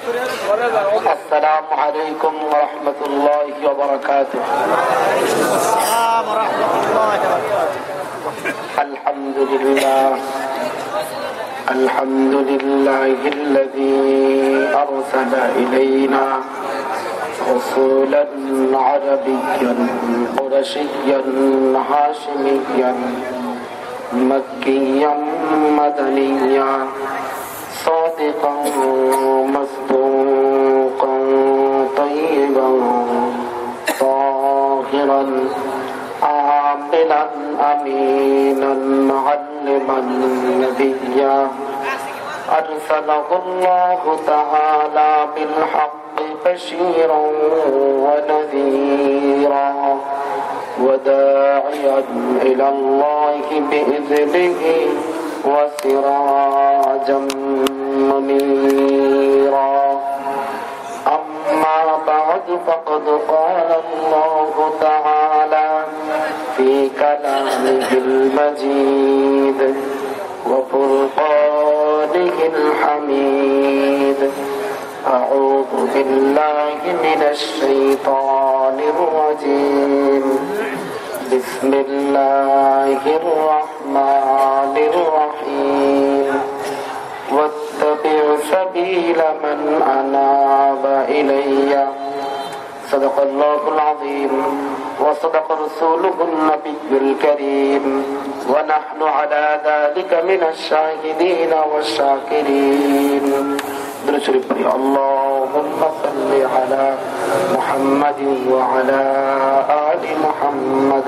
السلام عليكم ورحمة الله وبركاته. الحمد لله. الحمد لله الذي أرسل إلينا رسولا عربيا قرشيا هاشميا مكيا مدنيا صادقا مصدوقا طيبا طاهرا عاملا امينا معلما نبيا. أرسله الله تعالى بالحق بشيرا ونذيرا وداعيا إلى الله بإذنه وسراجا. منيرا أما بعد فقد قال الله تعالى في كلامه المجيد وفرقانه الحميد. أعوذ بالله من الشيطان الرجيم. بسم الله الرحمن الرحيم. سبيل من أناب إلي. صدق الله العظيم وصدق رسوله النبي الكريم. ونحن على ذلك من الشاهدين والشاكرين. اللهم صل على محمد وعلى آل محمد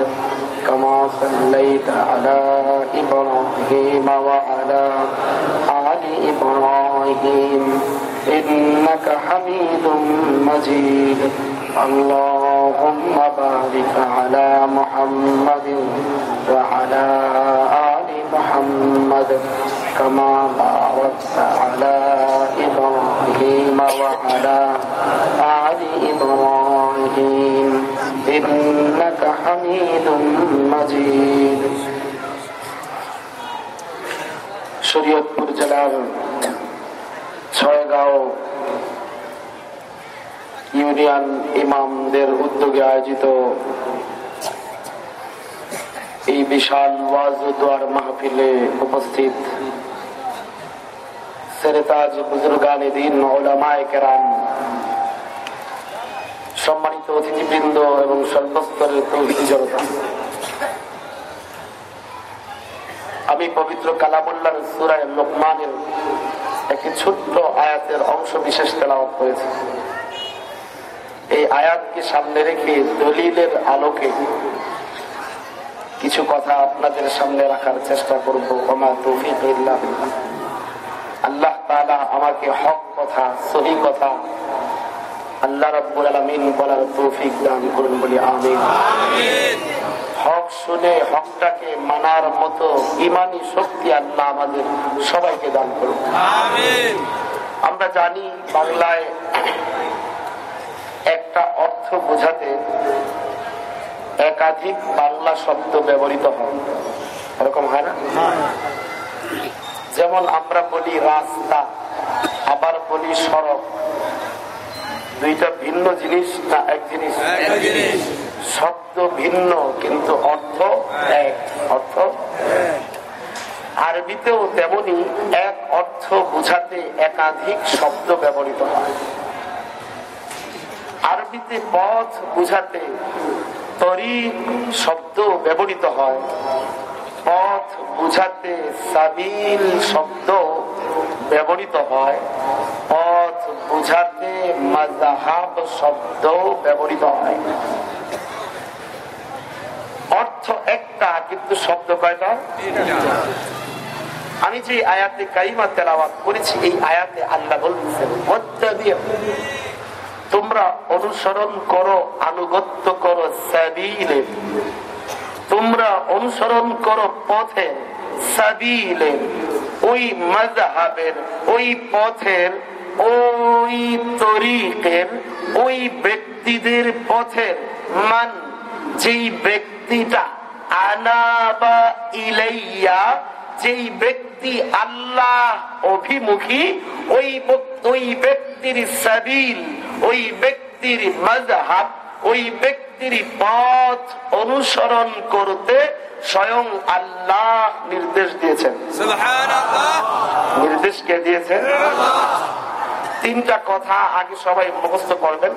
كما صليت على إبراهيم وعلى آل إبراهيم. إنك حميد مجيد اللهم بارك على محمد وعلى آل محمد كما باركت على إبراهيم وعلى آل إبراهيم إنك حميد مجيد শরীয়তপুর জেলার ছয়গাঁও ইউনিয়ন ইমামদের উদ্যোগে আয়োজিত এই বিশাল ওয়াজ দোয়ার মাহফিলে উপস্থিত সেরেতাজ দিন ওলামায় সম্মানিত অতিথিবৃন্দ এবং সর্বস্তরের জনতা। আমি পবিত্র কালামুল্লার সুরায় লোকমানের একটি ছোট্ট আয়াতের অংশ বিশেষ তেলাওয়াত করেছি। এই আয়াতকে সামনে রেখে দলিলের আলোকে কিছু কথা আপনাদের সামনে রাখার চেষ্টা করব। আমার তৌফিক আল্লাহ তালা আমাকে হক কথা, সহি কথা আল্লাহ রব্বুল আলমিন বলার তৌফিক দান করুন বলি আমিন। হক শুনে হকটাকে মানার মতো ইমানি শক্তি আল্লাহ আমাদের সবাইকে দান করুন। আমরা জানি বাংলায় একটা অর্থ বোঝাতে একাধিক বাংলা শব্দ ব্যবহৃত হয়। এরকম হয় না? যেমন আমরা বলি রাস্তা আবার বলি সড়ক। দুইটা ভিন্ন জিনিস না এক জিনিস। শব্দ ভিন্ন, কিন্তু অর্থ এক, অর্থ আরবিতেও তেমনি এক অর্থ বুঝাতে একাধিক শব্দ ব্যবহৃত হয়। আরবিতে পথ বুঝাতে তরিক শব্দ ব্যবহৃত হয়। পথ বুঝাতে সাবিল শব্দ ব্যবহৃত হয়। পথ বুঝাতে মাজাহাব শব্দ ব্যবহৃত হয়। অর্থ একটা, কিন্তু শব্দ কয়টা? আমি যে আয়াতে কাইমা তেলাওয়াত করেছি, এই আয়াতে আল্লাহ বলতেছেন তোমরা অনুসরণ করো, আনুগত্য করো তোমরা অনুসরণ করো পথে ওই মজাহাবের ওই পথের, ওই তরিকের, ওই ব্যক্তিদের পথের মান যেই ব্যক্তিটা আনাবা ইলাইয়া যেই ব্যক্তি আল্লাহ অভিমুখী ওই ওই ব্যক্তির সাবিল ওই ব্যক্তির মজহাব ওই ব্যক্তির পথ অনুসরণ করতে স্বয়ং আল্লাহ নির্দেশ দিয়েছেন। নির্দেশ কে দিয়েছেন? তিনটা কথা আগে সবাই মুখস্থ করবেন।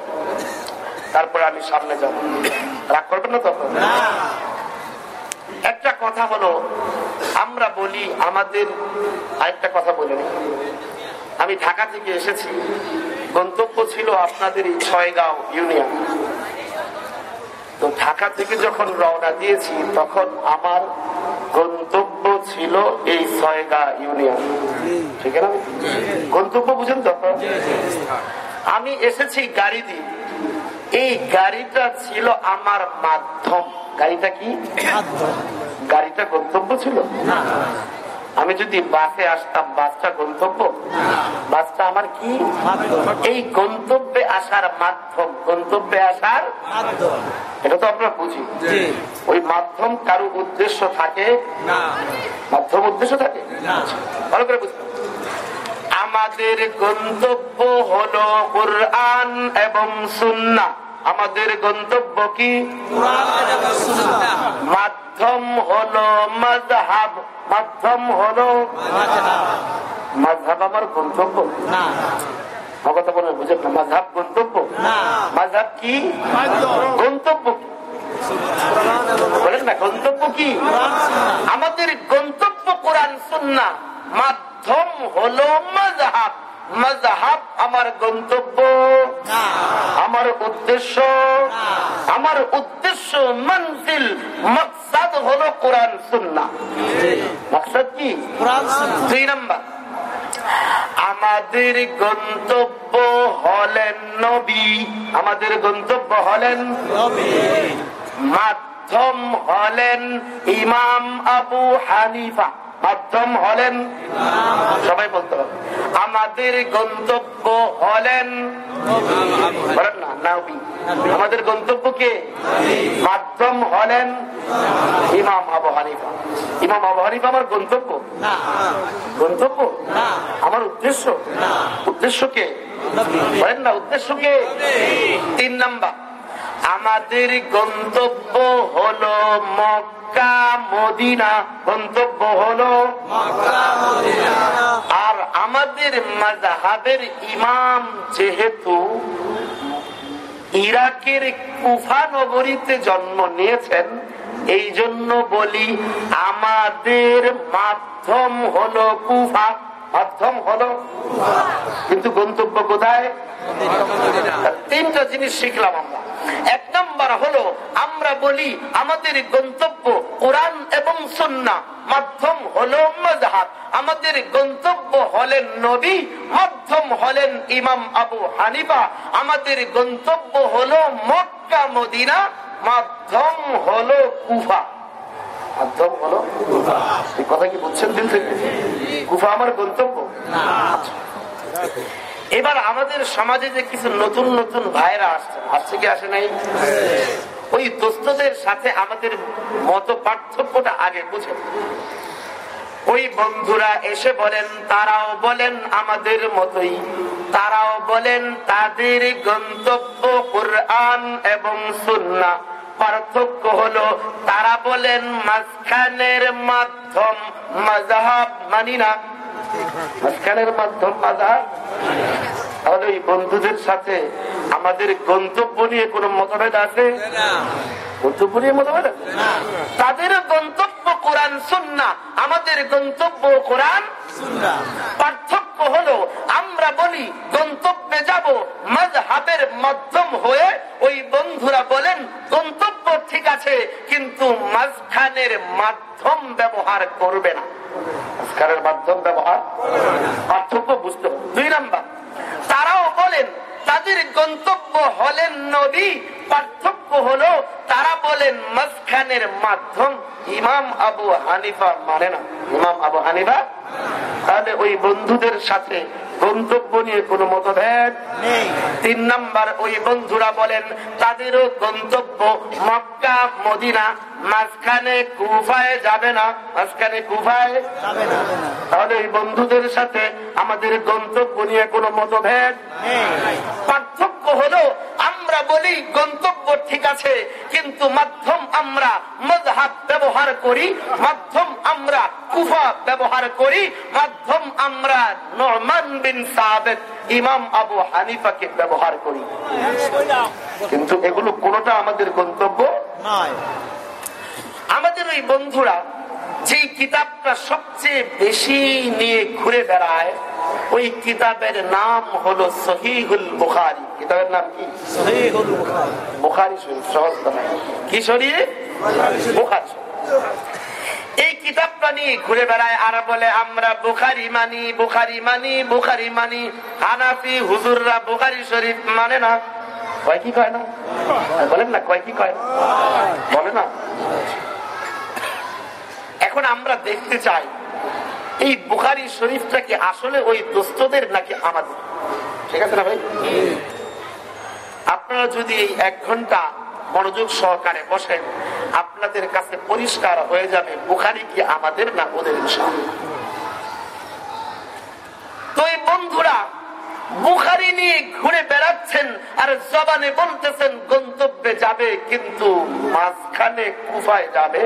তারপরে আমি সামনে যাব। রাগ করবেন না তখন একটা কথা হলো আমরা বলি আমাদের আরেকটা কথা বলে আমি ঢাকা থেকে এসেছি গন্তব্য ছিল আপনাদের এই ছয়গাঁও ইউনিয়ন। তো ঢাকা থেকে যখন রওনা দিয়েছি তখন আমার গন্তব্য ছিল এই ছয়গা ইউনিয়ন। ঠিক আছে না? গন্তব্য বুঝেন তো? আমি এসেছি গাড়ি দিয়ে। এই গাড়িটা ছিল আমার মাধ্যম। গাড়িটা কি? গাড়িটা গন্তব্য ছিল? আমি যদি বাসে আসতাম বাসটা গন্তব্য? বাসটা আমার কি? এই গন্তব্যে আসার মাধ্যম। গন্তব্যে আসার এটা তো আমরা বুঝি। ওই মাধ্যম কারও উদ্দেশ্য থাকে? মাধ্যম উদ্দেশ্য থাকে? ভালো করে বুঝতে। আমাদের গন্তব্য হলো কোরআন এবং সুন্না আমাদের গন্তব্য কি? মাধ্যম হলো মজহাব মাধ্যম হলো মজহাব আমার গন্তব্য? আমার কথা বলে বুঝেন না মজহাব গন্তব্য? মজহাব কি? গন্তব্য কি? বলেন না গন্তব্য কি? আমাদের গন্তব্য কোরআন সুন্না মাধ্যম হলো মজহাব মজহাব আমার গন্তব্য। আমার উদ্দেশ্য। আমার উদ্দেশ্য মঞ্জিল মকসাদ হলো কোরআন সুন্না মকসাদ কি? দুই নম্বর। আমাদের গন্তব্য হলেন নবী। আমাদের গন্তব্য হলেন মাধ্যম হলেন ইমাম আবু হানিফা। মাধ্যম হলেন সবাই বলতে হবে। আমাদের গন্তব্য হলেন বলেন না নবী আমাদের গন্তব্য কে? মাধ্যম হলেন ইমাম আবু হানিফা। ইমাম আবু হানিফা আমার গন্তব্য? গন্তব্য? আমার উদ্দেশ্য? উদ্দেশ্য কে? বলেন না উদ্দেশ্য কে? তিন নাম্বার আমাদের গন্তব্য হলো মক্কা মদিনা গন্তব্য হলো আর আমাদের মাজাহাবের ইমাম যেহেতু ইরাকের কুফা নগরীতে জন্ম নিয়েছেন এই জন্য বলি আমাদের মাধ্যম হলো কুফা। মাধ্যম হলো কিন্তু গন্তব্য কোথায়? তিনটা জিনিস শিখলাম আমরা। এক নম্বর হলো আমরা বলি আমাদের গন্তব্য কোরআন এবং সুন্না মাধ্যম হলো মজহাব আমাদের গন্তব্য হলেন নবী মাধ্যম হলেন ইমাম আবু হানিফা। আমাদের গন্তব্য হলো মক্কা মদিনা। মাধ্যম হলো কুফা। মাধ্যম হলো কথা কি বুঝছেন দিল থেকে? কুফা আমার গন্তব্য। এবার আমাদের সমাজে যে কিছু নতুন নতুন ভাইরা আসছে আসছে কি আসে নাই? ওই দোস্তদের সাথে আমাদের মত পার্থক্যটা আগে বুঝে ওই বন্ধুরা এসে বলেন, তারাও বলেন আমাদের মতোই। তারাও বলেন তাদের গন্তব্য কোরআন এবং সুন্না পার্থক্য হলো, তারা বলেন মাঝখানের মাধ্যম মাজাহাব মানি না। মাঝখানের মাধ্যম মাজাহাব তাহলে ওই বন্ধুদের সাথে আমাদের গন্তব্য নিয়ে কোন মতভেদ আছে? গন্তব্য নিয়ে মতভেদ আছে? তাদের গন্তব্য কোরআন সুন্না আমাদের গন্তব্য কোরআন পার্থক্য হলো, আমরা বলি, গন্তব্যে যাব মজহাবের মাধ্যম হয়ে ওই বন্ধুরা বলেন, গন্তব্য ঠিক আছে, কিন্তু মাঝখানের মাধ্যম ব্যবহার করবে না। মাঝখানের মাধ্যম ব্যবহার পার্থক্য বুঝতে দুই নাম্বার, তারাও বলেন, তাদের গন্তব্য হলেন নদী পার্থক্য হলো, তারা বলেন, মাঝখানের মাধ্যম ইমাম আবু হানিফা মানে না। ইমাম আবু হানিফা, তাহলে ওই বন্ধুদের সাথে গন্তব্য নিয়ে কোনো মতভেদ তিন নাম্বার ওই বন্ধুরা বলেন তাদেরও গন্তব্য মক্কা মদিনা মাঝখানে কুফায় যাবে না। মাঝখানে কুফায় তাহলে এই বন্ধুদের সাথে আমাদের গন্তব্য নিয়ে কোনো মতভেদ পার্থক্য হলো আমরা বলি গন্তব্য ঠিক আছে কিন্তু মাধ্যম আমরা মজহাব ব্যবহার করি মাধ্যম আমরা কুফা ব্যবহার করি মাধ্যম আমরা নরমান বিন সাবেদ ইমাম আবু হানিফাকে ব্যবহার করি। কিন্তু এগুলো কোনটা আমাদের গন্তব্য? নয় আমাদের ওই বন্ধুরা যে কিতাবটা সবচেয়ে বেশি নিয়ে ঘুরে বেড়ায় ওই কিতাবের নাম হলো সহিহুল বুখারি। কিতাবের নাম কি? বুখারি। শরীফ সহজ। কি শরীফ? বুখারি এই কিতাবটা নিয়ে ঘুরে বেড়ায় আর বলে আমরা বুখারি মানি বুখারি মানি বুখারি মানি। হানাফি হুজুররা বুখারি শরীফ মানে না। কয় কি কয় না? বলেন না কয় কি কয় বলে না? এখন আমরা দেখতে চাই, এই বুখারি শরীফটা কি আসলে ওই দোস্তদের নাকি আমাদের? ঠিক আছে না ভাই? আপনারা যদি এই এক ঘণ্টা মনোযোগ সহকারে বসেন, আপনাদের কাছে পরিষ্কার হয়ে যাবে বুখারি কি আমাদের না ওদের। তো এই বন্ধুরা, বুখারি নিয়ে ঘুরে বেড়াচ্ছেন আর জবানে বলতেছেন, গন্তব্যে যাবে কিন্তু মাঝখানে কুফায় যাবে।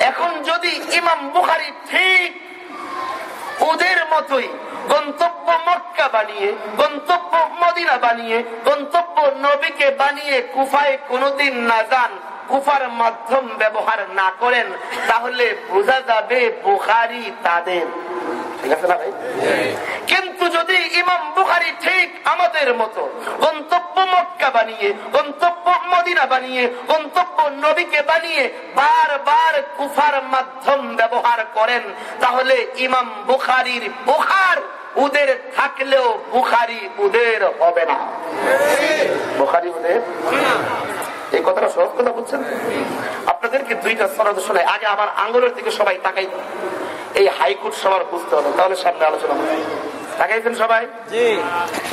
এখন যদি ইমাম বুখারি ঠিক ওদের মতোই গন্তব্য মক্কা বানিয়ে গন্তব্য মদিনা বানিয়ে গন্তব্য নবীকে বানিয়ে কুফায় কোনোদিন না যান কুফার মাধ্যম ব্যবহার না করেন তাহলে বোঝা যাবে বুখারি তাদের। ঠিক আছে না ভাই? কিন্তু যদি ইমাম বুখারি ঠিক আমাদের মতো, গন্তব্য মক্কা বানিয়ে, গন্তব্য মদিনা বানিয়ে, গন্তব্য নবীকে বানিয়ে বারবার কুফার মাধ্যম ব্যবহার করেন, তাহলে ইমাম বুখারির বুখার উদের থাকলেও বুখারি উদের হবে না। বুখারি উদের এই কথাটা সহজ কথা বুঝছেন আপনাদেরকে দুইটা সনদ শোনায় আগে আমার আঙ্গুলের দিকে সবাই তাকাই এই হাইকোর্ট সবার বুঝতে হবে, তাহলে সামনে আলোচনা হবে। তাকাইছেন সবাই?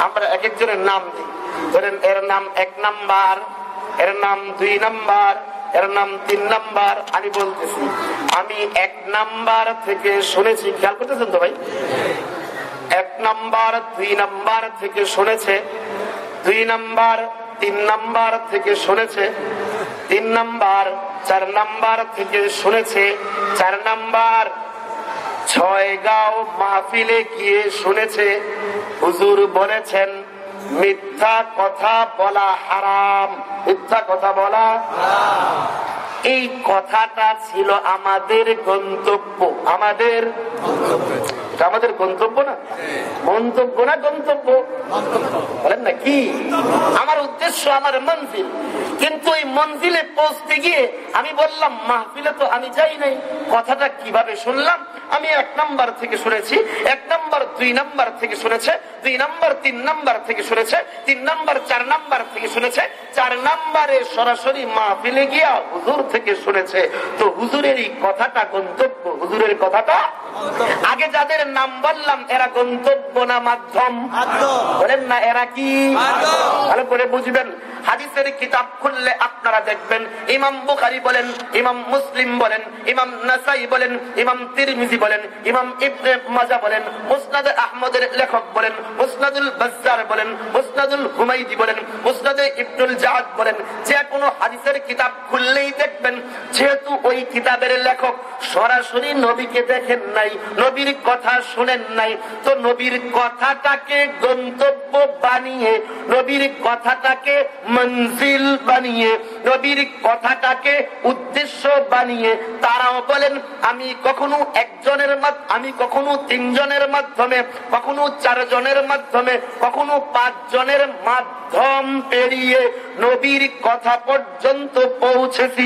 আমরা এক একজনের নাম দিই। ধরেন এর নাম এক নাম্বার এর নাম দুই নাম্বার এর নাম তিন নাম্বার আমি বলতেছি। আমি এক নাম্বার থেকে শুনেছি খেয়াল করতেছেন তো ভাই? এক নাম্বার দুই নাম্বার থেকে শুনেছে দুই নাম্বার তিন নাম্বার থেকে শুনেছে তিন নাম্বার চার নাম্বার থেকে শুনেছে চার নাম্বার ছয় গাঁও মাহফিলে গিয়ে শুনেছে, হুজুর বলেছেন, মিথ্যা কথা বলা হারাম। মিথ্যা কথা বলা এই কথাটা ছিল আমাদের গন্তব্য, আমাদের আমাদের গন্তব্য না? মন্তব্য না গন্তব্য? বলেন না, কি? আমার উদ্দেশ্য, আমার মঞ্জিল। কিন্তু এই মঞ্জিলে পৌঁছতে গিয়ে আমি বললাম, মাহফিলে তো আমি যাই নাই। কথাটা কীভাবে শুনলাম? আমি এক নাম্বার থেকে শুনেছি, এক নাম্বার, দুই নাম্বার থেকে শুনেছে, দুই নাম্বার, তিন নাম্বার থেকে শুনেছে, তিন নাম্বার, চার নাম্বার থেকে শুনেছে, চার নাম্বারে সরাসরি মাহফিলে গিয়া হুজুর থেকে শুনেছে। তো হুজুরের এই কথাটা গন্তব্য, হুজুরের কথাটা? আগে যাদের নাম বললাম এরা গন্তব্য না মাধ্যম? বলেন না এরা কি? ভালো করে বুঝবেন হাদিসের কিতাব খুললে আপনারা দেখবেন ইমাম বুখারি বলেন ইমাম মুসলিম বলেন ইমাম নাসাই বলেন ইমাম তিরমিজি বলেন ইমাম ইবনে মাজা বলেন মুসনাদ আহমদের লেখক বলেন মুসনাদুল বাজ্জার বলেন মুসনাদুল হুমাইদি বলেন মুসনাদে ইবনুল জাহাদ বলেন যে কোনো হাদিসের কিতাব খুললেই দেখবেন যেহেতু ওই কিতাবের লেখক সরাসরি নবীকে দেখেন নাই নবীর কথা শুনেন নাই। তো নবীর কথাটাকে গন্তব্য বানিয়ে, নবীর কথাটাকে মঞ্জিল বানিয়ে, নবীর কথাটাকে উদ্দেশ্য বানিয়ে তারাও বলেন, আমি কখনো একজনের আমি কখনো তিনজনের মাধ্যমে, কখনো চারজনের মাধ্যমে, কখনো পাঁচজনের মাধ্যম পেরিয়ে নবীর কথা পর্যন্ত পৌঁছেছি।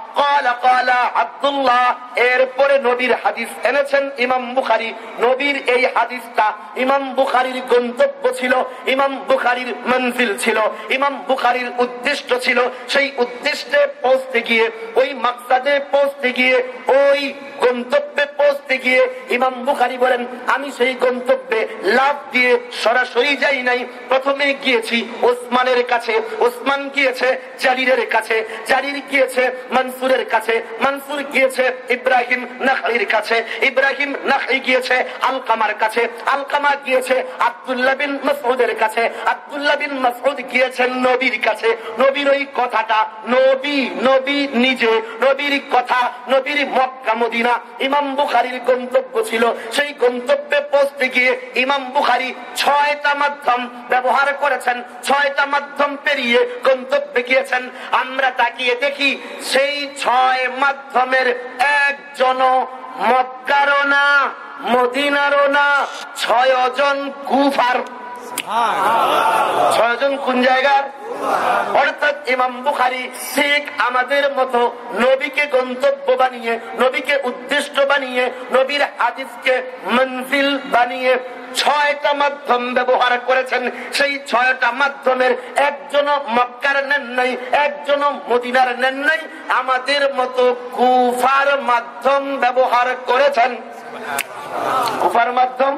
এরপরে নবীর হাদিস এনেছেন ইমাম বুখারি। নবীর এই হাদিসটা ইমাম বুখারির গন্তব্য ছিল, ইমাম বুখারির মঞ্জিল ছিল, ইমাম বুখারির উদ্দেশ্য ছিল। সেই উদ্দেশ্যে পৌঁছতে গিয়ে, ওই মাকসাদে পৌঁছতে গিয়ে, ওই গন্তব্যে পৌঁছতে গিয়ে ইমাম বুখারি বলেন, আমি সেই গন্তব্যে লাভ দিয়ে সরাসরি যাই নাই। প্রথমে গিয়েছি ওসমানের কাছে। ওসমান গিয়েছে জারিরের কাছে। জারির গিয়েছে মানসি মনসুরের কাছে, মনসুর গিয়েছে ইব্রাহিম নাহির কাছে, ইব্রাহিম নাহি গিয়েছে আলকামার কাছে, আলকামা গিয়েছে আব্দুল্লাহ বিন মাসউদের কাছে, আব্দুল্লাহ বিন মাসউদ গিয়েছেন নবীর কাছে। নবীর ওই কথাটা, নবী নবী নিজে, নবীর কথা, নবীর মক্কা, মদিনা, ইমাম বুখারির গন্তব্য ছিল। সেই গন্তব্যে পৌঁছতে গিয়ে ইমাম বুখারি ছয়টা মাধ্যম ব্যবহার করেছেন, ছয়টা মাধ্যম পেরিয়ে গন্তব্যে গিয়েছেন। আমরা তাকিয়ে দেখি সেই ছয় মাধ্যমের একজন মক্কারও না মদিনারও না ছয় জন কুফার ছয়জন কোন জায়গার? অর্থাৎ ইমাম বুখারি ঠিক আমাদের মতো নবীকে গন্তব্য বানিয়ে, নবীকে উদ্দেশ্য বানিয়ে, নবীর হাদিসকে মঞ্জিল বানিয়ে ছয়টা মাধ্যম ব্যবহার করেছেন। সেই ছয়টা মাধ্যমের একজন মক্কার নেন নাই একজন মদিনার নেন নাই। আমাদের মতো কুফার মাধ্যম ব্যবহার করেছেন। কুফার মাধ্যম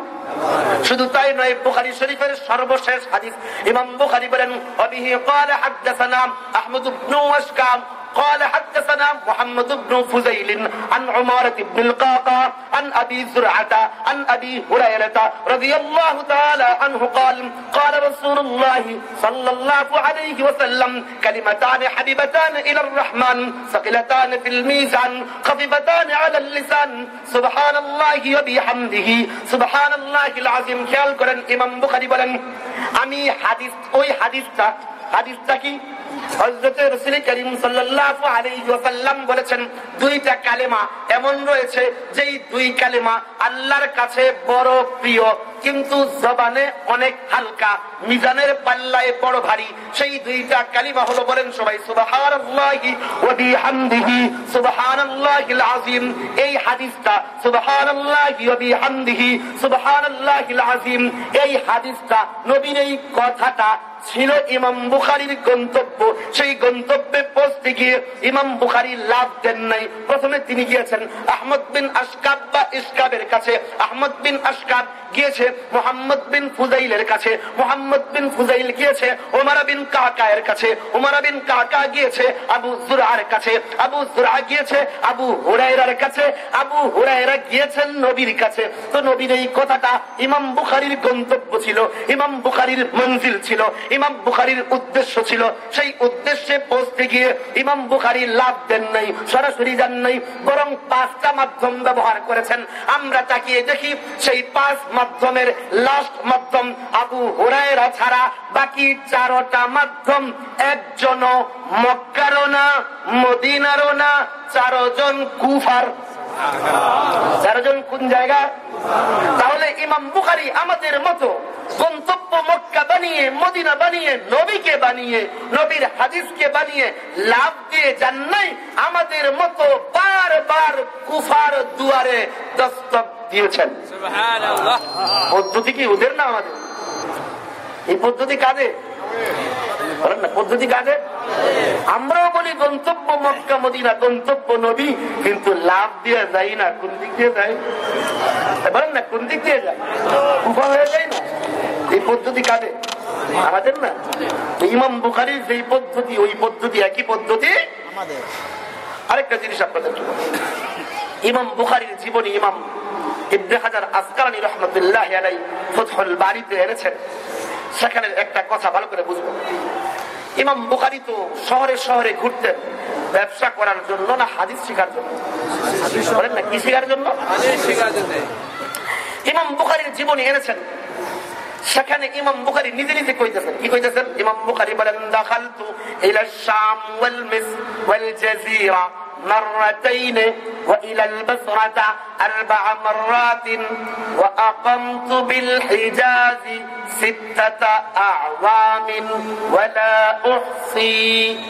শুধু তাই নয় বুখারি শরীফের সর্বশেষ হাদিস ইমাম বুখারি বলেন অবিহি قال حدثنا احمد بن وشكام قال حدثنا محمد بن فزيل عن عمارة بن القاقى عن أبي زرعة عن أبي هريرة رضي الله تعالى عنه قال قال رسول الله صلى الله عليه وسلم كلمتان حبيبتان إلى الرحمن ثقلتان في الميزان خفيفتان على اللسان سبحان الله وبحمده سبحان الله العظيم খেয়াল করেন ইমাম বুখারী বলেন আমি হাদিস ওই হাদিসটা হাদিসটা কি? হজরতে রসুল করিম সাল্লাল্লাহু আলাইহি ওয়াসাল্লাম বলেছেন, দুইটা কালেমা এমন রয়েছে যেই দুই কালেমা আল্লাহর কাছে বড় প্রিয়। কিন্তু জবানে অনেক হালকা, মিজানের পাল্লায় বড় ভারী। সেই দুইটা কালিমা হলো বলেন সবাই এই হাদিসটা এই হাদিসটা নবীর এই কথাটা ছিল ইমাম বুখারির গন্তব্য। সেই গন্তব্যে পৌঁছতে গিয়ে ইমাম বুখারি লাভ দেন নাই। প্রথমে তিনি গিয়েছেন আহমদ বিন আসকাব বা ইসকাবের কাছে। আহমদ বিন আসকাব গিয়েছে মোহাম্মদ বিন ফুজাইলের কাছে, মোহাম্মদ বিন ফুজাইল গিয়েছে ওমারা বিন কাকায়ের কাছে ওমারা বিন কাকা গিয়েছে, আবু জুরার কাছে, আবু জুরা গিয়েছে, আবু হুরাইরার কাছে, আবু হুরাইরা গিয়েছেন নবীর কাছে। তো নবীর এই কথাটা ইমাম বুখারির গন্তব্য ছিল, ইমাম বুখারির মঞ্জিল ছিল, ইমাম বুখারির উদ্দেশ্য ছিল। সেই উদ্দেশ্যে পৌঁছতে গিয়ে ইমাম বুখারি লাভ দেন নাই, সরাসরি যান নাই, বরং পাঁচটা মাধ্যম ব্যবহার করেছেন। আমরা তাকিয়ে দেখি, সেই পাঁচ মাধ্যমের লাস্ট মাধ্যম আবু হুরায়রা ছাড়া বাকি চারোটা মাধ্যম একজন মক্কারও না, মদিনারও না, চারজন কুফার চারজন কোন জায়গা? তাহলে ইমাম বুখারি আমাদের মতো গন্তব্য মক্কা বানিয়ে মদিনা বানিয়ে নবীকে বানিয়ে নবীর হাদিসকে বানিয়ে লাভ দিয়ে যান নাই। আমাদের মতো বারবার কুফার দুয়ারে দস্তক দিয়েছেন। পদ্ধতি কি? ওদের না আমাদের? এই পদ্ধতি কাজে বলেন না। পদ্ধতি কাজে আমরাও বলি গন্তব্য মক্কা মদিনা গন্তব্য নবী। কিন্তু লাভ দিয়ে যাই না কোন দিক দিয়ে যায় বলেন না কোন দিক দিয়ে যায় উভা হয়ে যায় না? এই পদ্ধতি কাজে আমাদের না? ইমাম বুখারির যেই পদ্ধতি ওই পদ্ধতি একই পদ্ধতি? আরেকটা জিনিস আপনাদের ইমাম বুখারির জীবনী ইমাম ইবনে হাজার আসকালানি রহমতুল্লাহ আলাই বাড়িতে এনেছেন। সেখানে একটা কথা ভালো করে বুঝব। ইমাম বুখারি তো শহরে শহরে ঘুরতেন ব্যবসা করার জন্য না হাদিস শেখার জন্য? বলেন না কি শেখার জন্য। ইমাম বুখারির জীবনী এনেছেন। সেখানে ইমাম বুখারি নিজে নিজে কইতেছেন। কি কইতেছেন? ইমাম বুখারি বলেন দাখালতু ইলা শাম ওয়াল মিস ওয়াল জাজিরা। مرتين وإلى البصرة أربع مرات وأقمت بالحجاز ستة أعوام ولا أحصي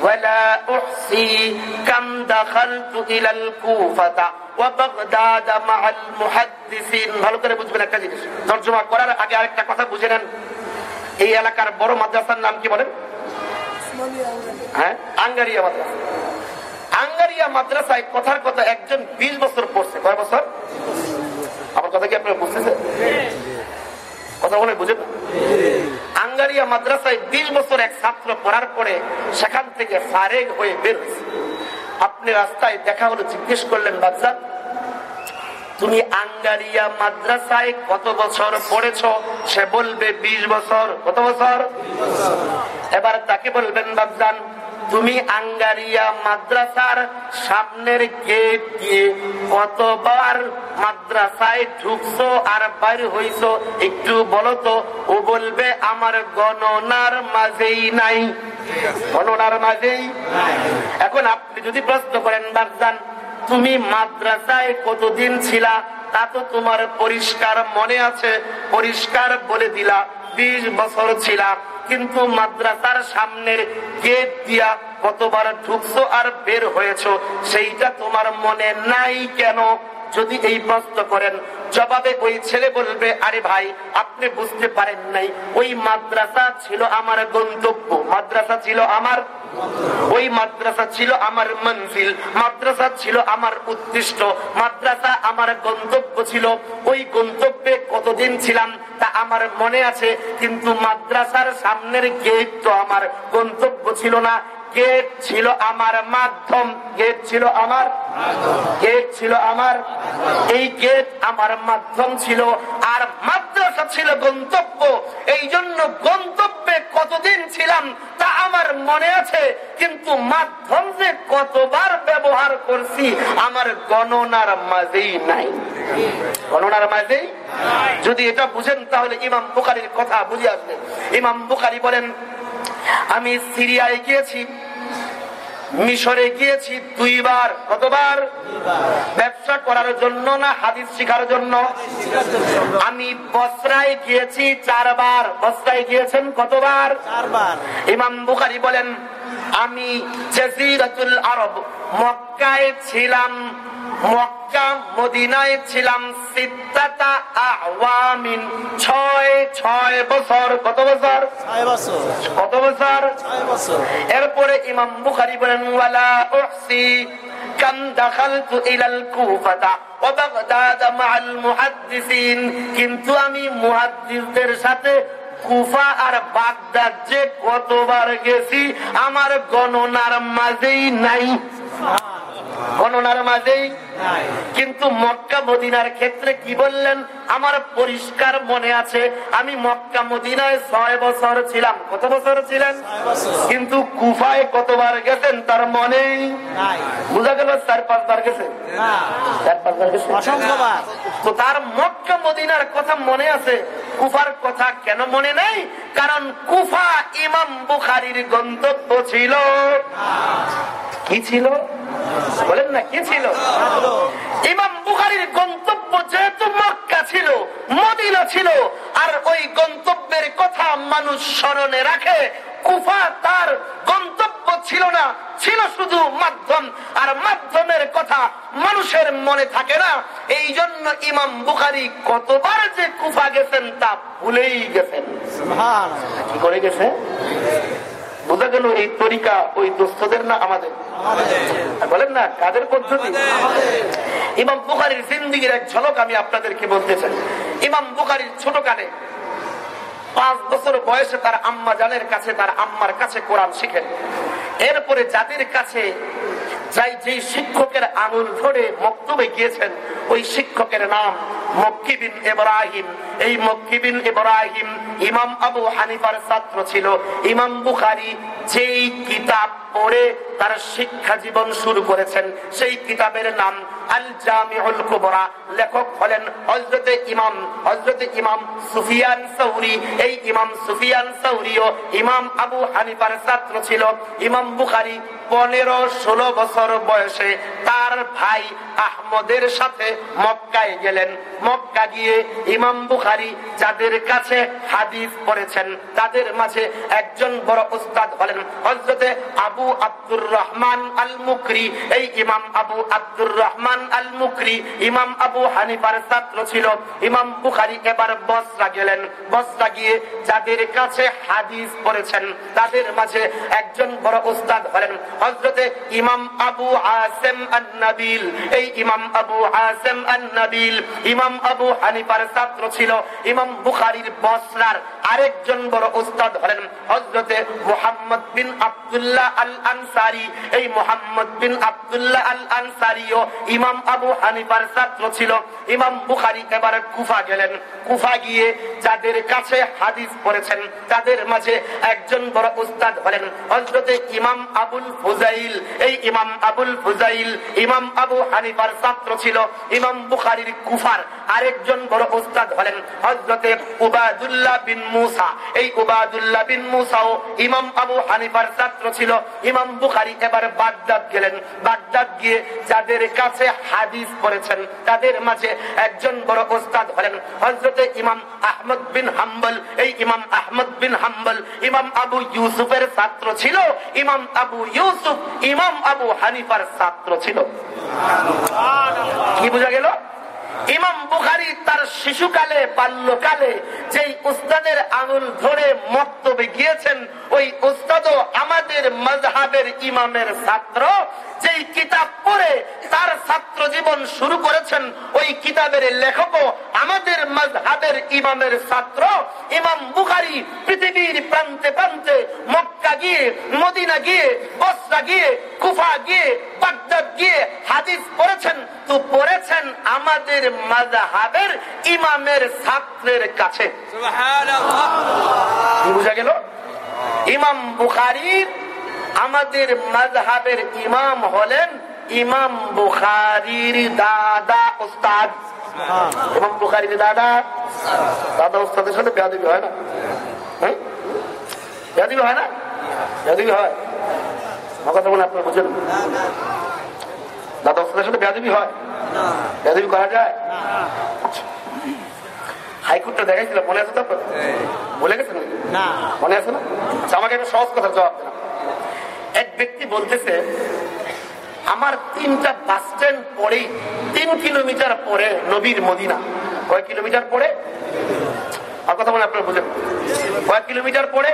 ولا أحصي كم دخلت إلى الكوفة وبغداد مع المحدثين ভালো করে বুঝবেন একটা জিনিস তর্জমা করার আগে আরেকটা কথা বুঝে নেন এই এলাকার বড় মাদ্রাসার নাম কি বলেন হ্যাঁ আঙ্গারিয়া মাদ্রাসা আঙ্গারিয়া মাদ্রাসায় কথার কথা একজন বিশ বছর পড়ছে। কয় বছর? আমার কথা কি আপনারা বুঝতেছেন? কথা বলে বুঝে আঙ্গারিয়া মাদ্রাসায় বিশ বছর এক ছাত্র পড়ার পরে সেখান থেকে ফারেক হয়ে বের হয়েছে। আপনি রাস্তায় দেখা হলো জিজ্ঞেস করলেন বাচ্চা তুমি আঙ্গারিয়া মাদ্রাসায় কত বছর পড়েছ? সে বলবে ২০ বছর। কত বছর? এবার তাকে বলবেন বাবজান তুমি আঙ্গারিয়া মাদ্রাসার সামনের গেট দিয়ে কতবার মাদ্রাসায় ঢুকছো আর বাইর হইছো একটু বলো তো? ও বলবে আমার গণনার মাঝেই নাই। গণনার মাঝেই? এখন আপনি যদি প্রশ্ন করেন বাবজান তুমি মাদ্রাসায় কতদিন ছিলা, তা তো তোমার পরিষ্কার মনে আছে। পরিষ্কার বলে দিলা, বিশ বছর ছিলা। কিন্তু মাদ্রাসার সামনের গেট দিয়া কতবার ঢুকছো আর বের হয়েছো, সেইটা তোমার মনে নাই কেন? যদি এই প্রশ্ন করেন, জবাবে ওই ছেলে বলবে, আরে ভাই, আপনি বুঝতে পারেন নাই, ওই মাদ্রাসা ছিল আমার গন্তব্য, মাদ্রাসা ছিল আমার ওই মাদ্রাসা ছিল আমার মঞ্জিল, মাদ্রাসা ছিল আমার উদ্দিষ্ট, মাদ্রাসা আমার গন্তব্য ছিল। ওই গন্তব্যে কতদিন ছিলাম তা আমার মনে আছে, কিন্তু মাদ্রাসার সামনের গেট তো আমার গন্তব্য ছিল না গেট ছিল আমার মাধ্যম, গেট ছিল আমার গেট ছিল আমার। এই গেট আমার মাধ্যম ছিল আর মাদ্রাসা ছিল গন্তব্য। এই জন্য গন্তব্যে কতদিন ছিলাম তা আমার মনে আছে, কিন্তু মাধ্যম যে কতবার ব্যবহার করছি আমার গণনার মাঝেই নাই। গণনার মাঝেই? যদি এটা বুঝেন তাহলে ইমাম বুখারির কথা বুঝে আসবেন ইমাম বুখারি বলেন আমি সিরিয়ায় গিয়েছি মিশরে গিয়েছি দুইবার কতবার? ব্যবসা করার জন্য না হাদিস শিখার জন্য? আমি বসরায় গিয়েছি চারবার। বসরায় গিয়েছেন কতবার? ইমাম বুখারি বলেন আমি জাজিরাতুল আরব মক্কায় ছিলাম মক্কা মদিনায় ছিলাম সিদ্ধাতা আওয়ামিন। ছয় ছয় বছর কত বছর? কত বছর। এরপরে ইমাম বুখারি বলেন ওয়ালা উহসি কাম দাখালতু ইলাল কুফাতা ওয়া বাগদাদ মাআল মুহাদ্দিসিন। কিন্তু আমি মুহাদ্দিসদের সাথে কুফা আর বাগদাদ যে কতবার গেছি আমার গণনার মাঝেই নাই। গণনার মাঝেই। কিন্তু মক্কা মদিনার ক্ষেত্রে কি বললেন? আমার পরিষ্কার মনে আছে আমি মক্কা মদিনায় ছয় বছর ছিলাম। কত বছর ছিলেন? কিন্তু কুফায় কতবার গেছেন তার মনেই নাই। বোঝা গেল চার পাঁচবার গেছেন? চার পাঁচবার গেছেন? তো তার মক্কা মদিনার কথা মনে আছে? কুফার কথা কেন মনে নেই? কারণ কুফা ইমাম বুখারির গন্তব্য ছিল। কি ছিল? বলেন না কি ছিল? ইমাম বুখারির গন্তব্য যেহেতু মক্কা ছিল মদিনা ছিল আর ওই গন্তব্যের কথা মানুষ স্মরণে রাখে কুফা তার গন্তব্য ছিল না ছিল শুধু মাধ্যম আর মাধ্যমের কথা মানুষের মনে থাকে না। এই জন্য ইমাম বুখারি কতবার যে কুফা গেছেন তা ভুলেই গেছেন। কি করে গেছে? বোঝা গেল এই তরিকা ওই দুস্থদের না আমাদের। বলেন না, কাদের পদ্ধতি? ইমাম বুখারির জিন্দিগির এক ঝলক আমি আপনাদেরকে বলতে চাই। ইমাম বুখারির ছোট কালে পাঁচ বছর বয়সে তার আম্মা জানের কাছে, তার আম্মার কাছে কোরআন শিখেন। এরপরে জাতির কাছে যাই যেই শিক্ষকের আঙুল ধরে মক্তবে গিয়েছেন, ওই শিক্ষকের নাম মক্কিবিন ইব্রাহিম। এই মক্কিবিন ইব্রাহিম ইমাম আবু হানিফার ছাত্র ছিল। ইমাম বুখারি যেই কিতাব পড়ে তার শিক্ষা জীবন শুরু করেছেন। সেই কিতাবের নাম আল জামিউল কুবরা। লেখক হলেন হজরতে ইমাম হজরতে ইমাম সুফিয়ান সৌরি। এই ইমাম সুফিয়ান সৌরিও ইমাম আবু হানিফার ছাত্র ছিল। ইমাম বুখারী পনেরো ষোলো বছর বয়সে তার ভাই আহমদের সাথে মক্কায় গেলেন। মক্কা গিয়ে ইমাম বুখারি যাদের কাছে হাদিস পড়েছেন, তাদের মাঝে একজন বড় উস্তাদ হলেন হজরতে আবু আব্দুর রহমান আল মুকরি এই ইমাম আবু আব্দুর রহমান আল মুকরি ইমাম আবু হানিফার ছাত্র ছিল। ইমাম বুখারি এবার বসরা গেলেন। বসরা গিয়ে যাদের কাছে হাদিস পড়েছেন, তাদের মাঝে একজন বড় উস্তাদ হলেন হজরতে ইমাম আবু আসেম আন্নাবিল। এই ইমাম আবু আসেম আন্নাবিল ইমাম আবু হানিফার ছাত্র ছিল। ইমাম বুখারির বসরার আরেকজন বড় উস্তাদ হলেন হজরতে মোহাম্মদ বিন আবদুল্লাহ আল আনসারি এই মোহাম্মদ বিন আবদুল্লাহ আল আনসারিও ইমাম আবু হানিফার ছাত্র ছিল। ইমাম বুখারি এবার কুফা গেলেন। কুফা গিয়ে যাদের কাছে হাদিস পড়েছেন, তাদের মাঝে একজন বড় উস্তাদ হলেন হজরতে ইমাম আবুল ফুজাইল, এই ইমাম আবুল ফুজাইল, ইমাম আবু হানিফার ছাত্র ছিল, ইমাম বুখারির কুফার। আরেকজন বড় উস্তাদ হলেন হজরতে উবাদুল্লাহ বিন মুসা। এই উবাদুল্লাহ বিন মুসাও ইমাম আবু হানিফার ছাত্র ছিল। ইমাম বুখারি এবার বাগদাদ গেলেন। বাগদাদ গিয়ে যাদের কাছে হাদিস পড়েছেন, তাদের মাঝে একজন বড় ওস্তাদ হলেন হজরতে ইমাম আহমদ বিন হাম্বল। এই ইমাম আহমদ বিন হাম্বল ইমাম আবু ইউসুফের ছাত্র ছিল। ইমাম আবু ইউসুফ ইমাম আবু হানিফার ছাত্র ছিল। কি বোঝা গেল? ইমাম বুখারি তার শিশুকালে বাল্যকালে যেই উস্তাদের আঙুল ধরে মক্তবে গিয়েছেন, ওই উস্তাদও আমাদের মজহাবের ইমামের ছাত্র। যেই কিতাব পড়ে তার ছাত্র জীবন শুরু করেছেন, ওই কিতাবের লেখকও আমাদের মজহাবের ইমামের ছাত্র। ইমাম বুখারি পৃথিবীর প্রান্তে প্রান্তে মক্কা গিয়ে, মদিনা গিয়ে, বসরা গিয়ে, কুফা গিয়ে, বাগদাদ গিয়ে হাদিস পড়েছেন। তো পড়েছেন আমাদের মাজাহাবের ইমামের ছাত্রের কাছে। বুঝা গেল? ইমাম বুখারির আমাদের মাযহাবের ইমাম হলেন ইমাম বুখারির দাদা উস্তাদ ইমাম বুখারির দাদা? দাদা উস্তাদের সাথে বেয়াদবি হয় না? হ্যাঁ? বেয়াদবি হয় না? বেয়াদবি হয়। আমার কথা বলে আপনার বুঝেন। দাদা উস্তাদের সাথে বেয়াদবি হয়? বেয়াদবি করা যায়? হাইকোর্টটা দেখাইছিল মনে আছে তো বলে গেছেন না? মনে আছে না? আচ্ছা আমাকে একটা সহজ কথার জবাব এক ব্যক্তি বলতেছে আমার তিনটা বাস স্ট্যান্ড পরেই তিন কিলোমিটার পরে নবীর মদিনা। কয় কিলোমিটার পরে? আর কথা বলে আপনার বুঝেন। কয় কিলোমিটার পরে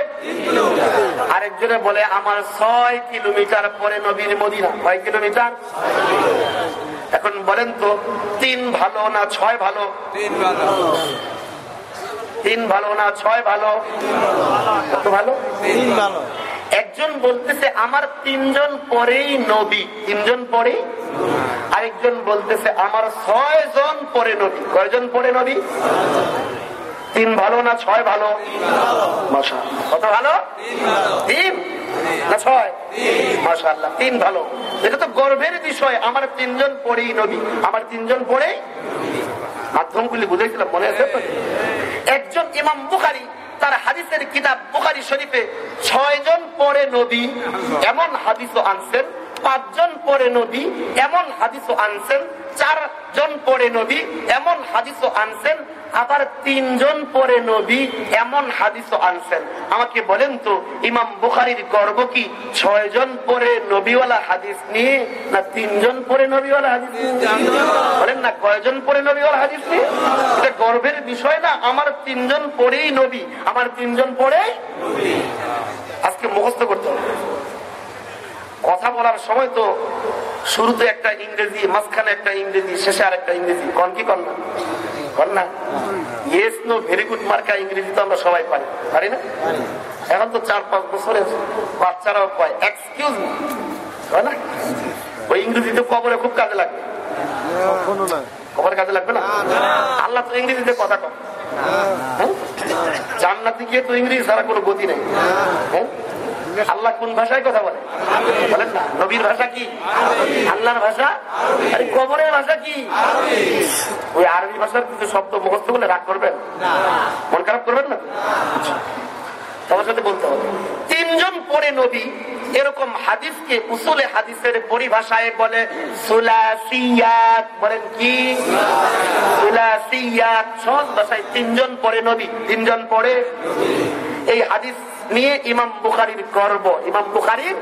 আরেকজনে বলে আমার ছয় কিলোমিটার পরে নবীর মদিনা। কয় কিলোমিটার? এখন বলেন তো তিন ভালো না ছয় ভালো? তিন ভালো। না ছয় ভালো? কত ভালো? তিন ভালো। একজন বলতেছে আমার তিনজন পরেই নবী। তিনজন পরেই? আরেকজন বলতেছে আমার ছয় জন পরে নবী। কয়জন পরে নবী? তিন ভালো না ছয় ভালো? মাশা কত ভালো? তিন। না ছয়? মাশাল্লাহ তিন ভালো। এটা তো গর্বের বিষয়, আমার তিনজন পরেই নবী, আমার তিনজন পরেই মাধ্যমগুলি বুঝেছিলাম, মনে আছে একজন ইমাম বুখারি, তার হাদিসের কিতাব বুখারি শরীফে ছয় জন পরে নবী, এমন হাদিসও আনছেন পাঁচজন পরে নবী, এমন হাদিসও আনছেন। চার জন পরে নবী, এমন হাদিসও আনছেন। আবার তিনজন পরে নবী, এমন হাদিসও আনছেন। আমাকে বলেন তো, ইমাম বুখারির গর্ব কি? ছয় জন পরে নবীওয়ালা হাদিস নিয়ে, না তিনজন পরে নবীওয়ালা হাদিস? বলেন না, কয়জন পরে নবীওয়ালা হাদিস নিয়ে? এটা গর্বের বিষয় না, আমার তিনজন পরেই নবী, আমার তিনজন পরে আজকে মুখস্থ করতে হবে। কথা বলার সময় তো শুরুতে একটা ইংরেজি মাঝখানে একটা ইংরেজি শেষে আর একটা ইংরেজি। কন কি কন না? কন না? ইয়েস নো ভেরি গুড মার্কা ইংরেজি তো আমরা সবাই পারি। পারি না? এখন তো চার পাঁচ বছরের বাচ্চারাও পায়। এক্সকিউজ মি হয় না? ওই ইংরেজিতে কবরে খুব কাজে লাগবে। কবরে কাজে লাগবে না? আল্লাহ তো ইংরেজিতে কথা কম হ্যাঁ? জান্নাতে গিয়ে তো ইংরেজি ছাড়া কোনো গতি নেই। হ্যাঁ? আল্লাহ কোন ভাষায় কথা বলে? বলেন না, নবীর ভাষা কি? আল্লাহর ভাষা? আরে কবরের ভাষা কি? ওই আরবি ভাষার কিছু শব্দ মুখস্থ বলে রাগ করবেন? মন খারাপ করবেন না? সবার সাথে বলতে তিনজন পরে নবী এরকম হাদিসকে উসুলে হাদিসের পরিভাষায় বলে সুলাসিয়াত। বলেন কি? সুলাসিয়াত। সহজ ভাষায় তিনজন পরে নবী, তিনজন পরে এই হাদিস নিয়ে ইমাম বুখারির গর্ব। ইমাম বুখারির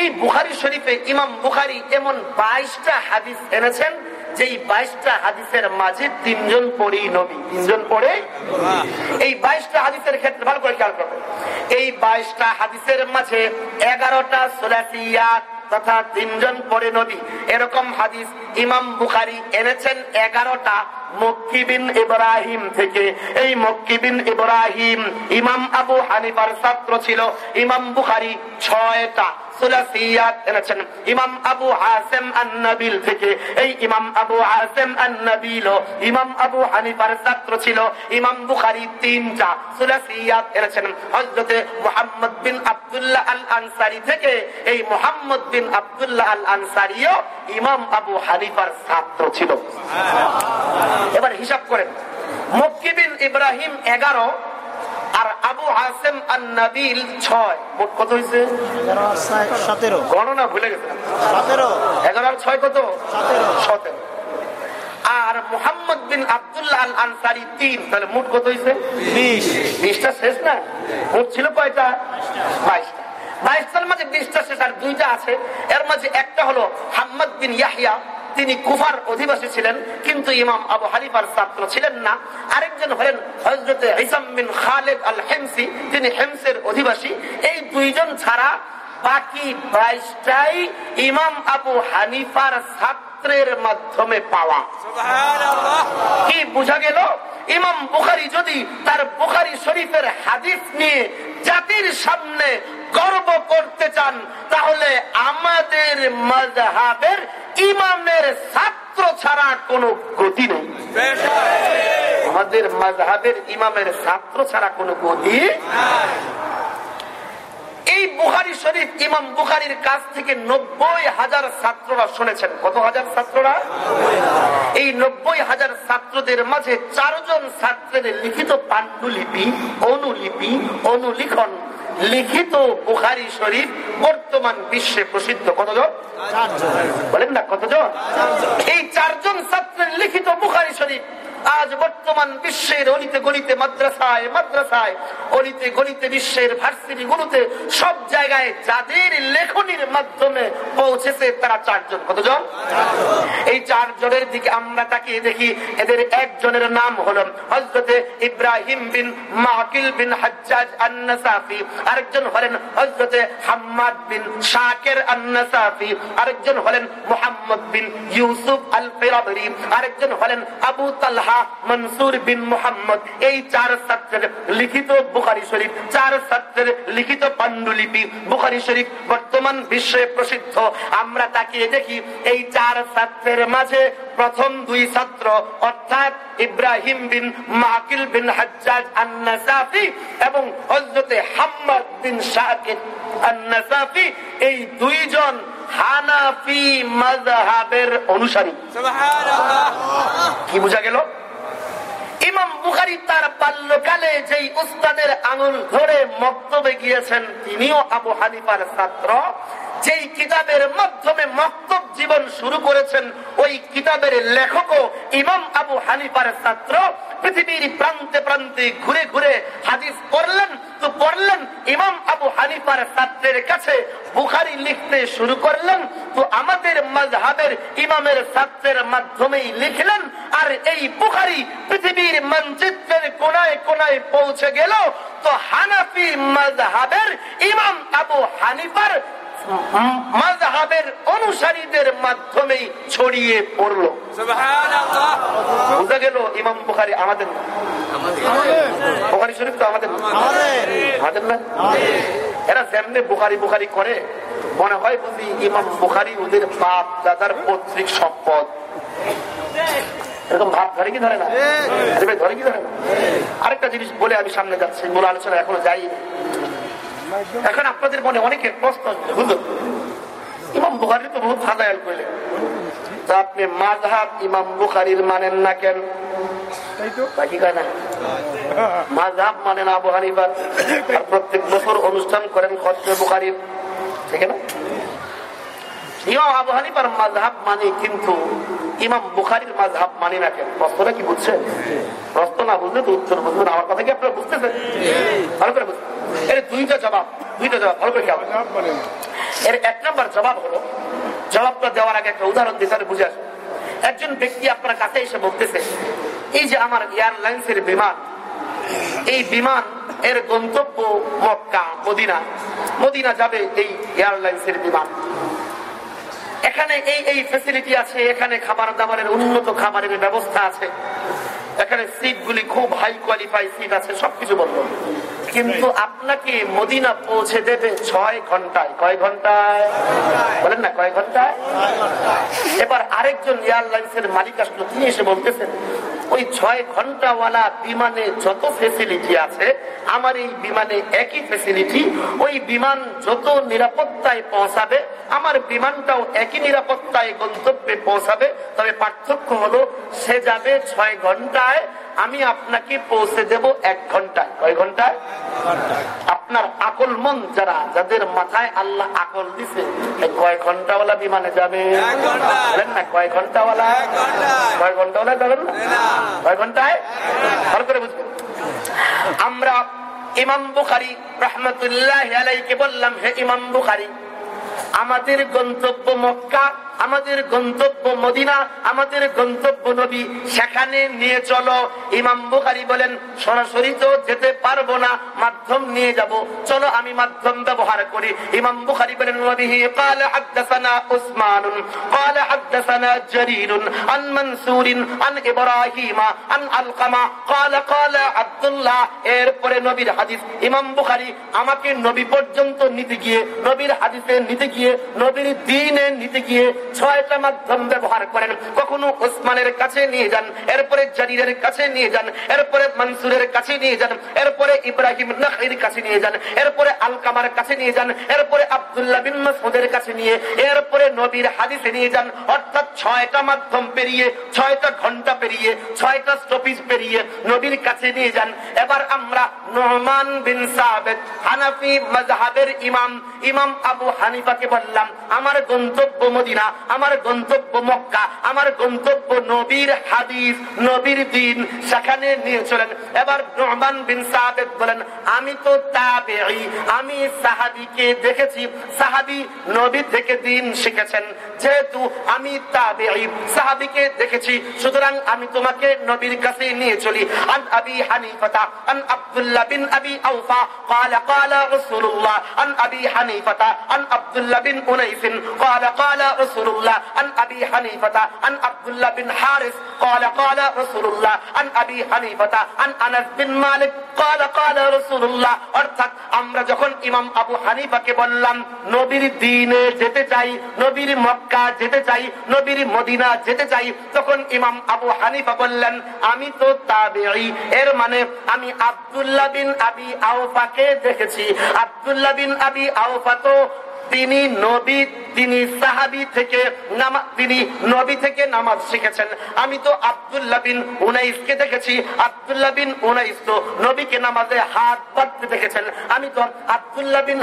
এই বুখারি শরীফে ইমাম বুখারি এমন বাইশটা হাদিস এনেছেন, যেই বাইশটা হাদিসের মাঝে তিনজন পড়ি নবী, তিনজন পড়ে এই বাইশটা হাদিসের ক্ষেত্রে ভালো করে খেয়াল করবেন। এই বাইশটা হাদিসের মাঝে এগারোটা সোলাসিয়াত তথা তিনজন পরে নদী এরকম হাদিস ইমাম বুখারি এনেছেন এগারোটা মক্কিবিন থেকে। এই মক্কিবিন ইমাম ছিল। ইমাম ছয়টা। সুলাসিয়াত এনেছেন। ইমাম আবু হাসেম আন্নাবিল থেকে। এই ইমাম আবু হাসেম আন্নাবিল ইমাম আবু হানিফার ছাত্র ছিল। ইমাম বুখারি তিনটা সুলাসিয়াত এনেছেন। হযরতে মুহাম্মদ বিন আব্দুল্লাহ আল আনসারি থেকে এই মুহাম্মদ বিন আব্দুল্লাহ আল আনসারিও ইমাম আবু হানিফার ছাত্র ছিল। এবার হিসাব করেন। মক্কিবিন ইব্রাহিম এগারো আর আবু হাসেম আর নাবিল ছয়। মোট কত হয়েছে সতেরো। গণনা ভুলে গেছে। সতেরো। এগারো আর ছয় কত? সতেরো। সতেরো। আর মোহাম্মদ বিন আব্দুল্লাহ আল আনসারি তিন। তাহলে মোট কত হয়েছে বিশ। বিশটা শেষ না? মোট ছিল কয়টা? বাইশটা। বাইশটার মাঝে বিশটা শেষ। আর দুইটা আছে। এর মাঝে একটা হলো হাম্মদ বিন ইয়াহিয়া তিনি কুফার অধিবাসী ছিলেন কিন্তু ইমাম আবু হানিফার ছাত্র ছিলেন না। আরেকজন হলেন হজরতে হিসাম বিন খালেদ আল হেমসি তিনি হেমসের অধিবাসী। এই দুইজন ছাড়া বাকি বাইশটাই ইমাম আবু হানিফার ছাত্রের মাধ্যমে পাওয়া। কি বোঝা গেল? ইমাম বুখারি যদি তার বুখারি শরীফের হাদিস নিয়ে জাতির সামনে গর্ব করতে চান, তাহলে আমাদের মজহাবের ইমামের ছাত্র ছাড়া কোনো গতি নেই। আমাদের মজহাবের ইমামের ছাত্র ছাড়া কোনো গতি এই বুখারি শরীফ ইমাম বুখারির কাছ থেকে নব্বই হাজার ছাত্ররা শুনেছেন। কত হাজার ছাত্ররা? এই নব্বই হাজার ছাত্রদের মাঝে চারজন ছাত্রের লিখিত পাণ্ডুলিপি অনুলিপি অনুলিখন লিখিত বুখারি শরীফ বর্তমান বিশ্বে প্রসিদ্ধ। কতজন? বলেন না কতজন? এই চারজন ছাত্রের লিখিত বুখারি শরীফ আজ বর্তমান বিশ্বের অলিতে গলিতে মাদ্রাসায় মাদ্রাসায় অলিতে গলিতে বিশ্বের ভার্সিটি গুলোতে সব জায়গায় যাদের লেখনির মাধ্যমে পৌঁছেছে তারা চারজন। কতজন? এই চারজনের দিকে আমরা তাকিয়ে দেখি, এদের একজনের নাম হল হজরতে ইব্রাহিম বিন মাকিল বিন হাজ্জাজ আন্নাসাফি, আরেকজন হলেন হজরতে হাম্মাদ বিন শাকের আন্নাসাফি, আরেকজন হলেন মোহাম্মদ বিন ইউসুফ আল ফিরাবরি আরেকজন হলেন আবু তালহা মনসুর বিন মোহাম্মদ। এই চার ছাত্রের লিখিত বুখারি শরীফ চার ছাত্রের লিখিত পাণ্ডুলিপি বুখারি শরীফ বর্তমান বিশ্বে প্রসিদ্ধ। আমরা তাকিয়ে দেখি এই চার ছাত্রের মাঝে প্রথম দুই ছাত্র অর্থাৎ ইব্রাহিম বিন বিন হাজ্জাজ আন্নাসাফি এবং হজরতে হাম্মদ বিন শাকির আন্নাসাফি এই দুইজন হানাফি মাজহাবের অনুসারী। কি বোঝা গেল? ইমাম বুখারি তার বাল্যকালে যেই উস্তাদের আঙুল ধরে মক্তবে গিয়েছেন তিনিও আবু হানিফার ছাত্র। যেই কিতাবের মাধ্যমে মক্তব জীবন শুরু করেছেন, ওই কিতাবের লেখকও ইমাম আবু হানিফার ছাত্র। পৃথিবীর প্রান্তে প্রান্তে ঘুরে ঘুরে হাদিস পড়লেন, তো পড়লেন ইমাম আবু হানিফার ছাত্রের কাছে বুখারি লিখতে শুরু করলেন, তো আমাদের মজহাবের ইমামের ছাত্রের মাধ্যমেই লিখলেন, আর এই বুখারি পৃথিবীর মানচিত্রের কোনায় কোনায় পৌঁছে গেল, তো হানাফি মজহাবের ইমাম আবু হানিফার মজহাবের অনুসারীদের মাধ্যমেই ছড়িয়ে পড়ল। বুঝা গেল ইমাম বুখারি আমাদের না? বুখারি শরীফ তো আমাদের আমাদের আমাদের না? এরা যেমনি বুখারি বুখারি করে মনে হয় বুঝি ইমাম বুখারি ওদের বাপ দাদার পৈতৃক সম্পদ। এরকম ভাব ধরে কি ধরে না? ধরে কি ধরে না? আরেকটা জিনিস বলে আমি সামনে যাচ্ছি মূল আলোচনা এখনও যাই এখন আপনাদের মনে অনেকের প্রশ্ন হুজুর ইমাম বুখারি তো বহুত ফাদায়াল করলেন তা আপনি মাযহাব ইমাম বুখারির মানেন না কেন? মাযহাব মানেন আবু হানিফার প্রত্যেক বছর অনুষ্ঠান করেন খতমে বুখারির ঠিক না? ইমাম আবু হানিফার মাযহাব মানে কিন্তু ইমাম বুখারির মাযহাব মানে না কেন? প্রশ্নটা কি বুঝছেন? প্রশ্ন না বুঝলে তো উত্তর বুঝবেন। আমার কথা কি আপনারা বুঝতেছেন? ভালো করে এর দুইটা জবাব দুইটা জবাব ভালো করে এর এক নম্বর জবাব হলো জবাবটা দেওয়ার আগে একটা উদাহরণ দিতে তাহলে বুঝে আসবে একজন ব্যক্তি আপনার কাছে এসে বলতেছে এই যে আমার এয়ারলাইন্স এর বিমান এই বিমান এর গন্তব্য মক্কা মদিনা। মদিনা যাবে এই এয়ারলাইন্স এর বিমান। এখানে এই এই ফেসিলিটি আছে এখানে খাবার দাবারের উন্নত খাবারের ব্যবস্থা আছে। এখানে সিট গুলি খুব হাই কোয়ালিফাই সিট আছে সবকিছু বলব কিন্তু আপনাকে মদিনা পৌঁছে দেবে ছয় ঘন্টায়। কয় ঘন্টায়? বলেন না কয় ঘন্টায়? এবার আরেকজন এয়ারলাইন্স এর মালিক আসলো তিনি এসে বলতেছেন ওই ছয় ঘন্টাওয়ালা বিমানে যত ফেসিলিটি আছে, আমার এই বিমানে একই ফেসিলিটি ওই বিমান যত নিরাপত্তায় পৌঁছাবে, আমার বিমানটাও একই নিরাপত্তায় গন্তব্যে পৌঁছাবে। তবে পার্থক্য হলো, সে যাবে ছয় ঘন্টায়, আমি আপনাকে পৌঁছে দেব এক ঘন্টায়। কয় ঘন্টায়? আপনার আকল মন যারা যাদের মাথায় আল্লাহ আকল দিছে কয় ঘন্টাওয়ালা বিমানে যাবে? বলেন না কয় ঘন্টাওয়ালা? কয় ঘন্টাওয়ালা যাবেন? না কয় ঘন্টায়? ভালো করে বুঝবেন। আমরা ইমাম বুখারি রহমতুল্লাহ আলাইকে বললাম হে ইমাম বুখারি আমাদের গন্তব্য মক্কা আমাদের গন্তব্য মদিনা আমাদের গন্তব্য নবী সেখানে নিয়ে চলো ইমাম বুখারি বলেন সরাসরি তো যেতে পারবো না মাধ্যম নিয়ে যাব চলো আমি মাধ্যম ব্যবহার করি ইমাম বুখারি বলেন নবীহি قال حدثنا عثمان قال حدثنا جرير عن منصور عن ابراهيم عن علقمه قال قال عبد الله এরপরে নবীর হাদিস ইমাম বুখারী আমাকে নবী পর্যন্ত নিতে গিয়ে নবীর হাদিসে নিতে গিয়ে নবীর দিনে নিতে গিয়ে ছয়টা মাধ্যম ব্যবহার করেন। কখনো ওসমানের কাছে নিয়ে যান, এরপরে জারিরের কাছে নিয়ে যান, এরপরে মনসুরের কাছে নিয়ে যান, এরপরে ইব্রাহিম নাখির কাছে নিয়ে যান, এরপরে আলকামার কাছে নিয়ে যান, এরপরে আব্দুল্লাহ বিন মাসউদের কাছে নিয়ে, এরপরে নবীর হাদিসে নিয়ে যান। অর্থাৎ ছয়টা মাধ্যম পেরিয়ে, ছয়টা ঘণ্টা পেরিয়ে, ছয়টা স্টপিজ পেরিয়ে নবীর কাছে নিয়ে যান। এবার আমরা নোহমান বিন সাবেদ, হানাফি মজহাবের ইমাম ইমাম আবু হানিফাকে বললাম, আমার গন্তব্য মদিনা আমার গন্তব্য মক্কা আমার গন্তব্য নবীর হাদিস নবীর দিন সেখানে নিয়ে চলেন এবার নোহমান বিন সাবেদ বলেন আমি তো তাবেঈ আমি সাহাবিকে দেখেছি সাহাবি নবী থেকে দিন শিখেছেন যেহেতু আমি তাবেঈ সাহাবিকে দেখেছি সুতরাং আমি তোমাকে নবীর কাছে নিয়ে চলি আন আবি হানিফাতা আন আব্দুল্লাহ বিন আবি আওফা قال قال رسول الله عن ابي حنيفه عن عبد الله بن انيس قال قال رسول الله عن ابي حنيفه عن عبد الله بن حارث قال قال رسول الله عن ابي حنيفه عن انس بن مالك قال قال رسول الله অর্থাৎ আমরা যখন ইমাম আবু হানিফাকে বললাম নবীর দিনে যেতে চাই নবীর মক্কা যেতে চাই নবীর মদিনা যেতে চাই তখন ইমাম আবু হানিফা বললেন আমি তো তাবেঈ এর মানে আমি আব্দুল্লাহ বিন আবি আওফাকে দেখেছি আব্দুল্লাহ বিন আবি আওফা তো তিনি নবী, তিনি সাহাবি থেকে তিনি নবী থেকে নামাজ শিখেছেন। আমি তো আব্দুল্লাহ বিন দেখেছি। আব্দুল্লাহ বিন উনাইস তো নবীকে নামাজে হাত বাঁধতে দেখেছেন। আমি তো আব্দুল্লাহ বিন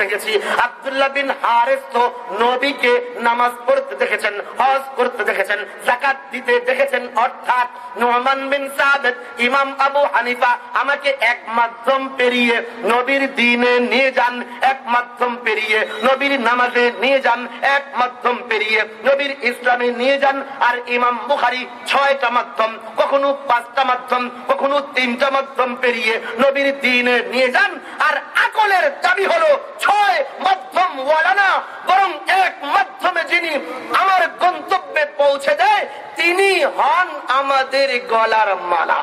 দেখেছি। আব্দুল্লাহ বিন হারেস তো নবীকে নামাজ পড়তে দেখেছেন, হজ করতে দেখেছেন, জাকাত দিতে দেখেছেন। অর্থাৎ নোমান বিন সাবেদ ইমাম আবু হানিফা আমাকে এক মাধ্যম পেরিয়ে নবীর দিনে নিয়ে যান এক মাধ্যম পেরিয়ে নবীর নামাজে নিয়ে যান, এক মাধ্যম পেরিয়ে নবীর ইসলামে নিয়ে যান, আর ইমাম বুখারি ছয়টা মাধ্যম, কখনো পাঁচটা মাধ্যম, কখনো তিনটা মাধ্যম পেরিয়ে নবীর দিনে নিয়ে যান। আর আকলের দাবি হলো, ছয় মাধ্যম ওয়ালা না, বরং এক মাধ্যমে যিনি আমার গন্তব্যে পৌঁছে দেয়, তিনি হন আমাদের গলার মালা।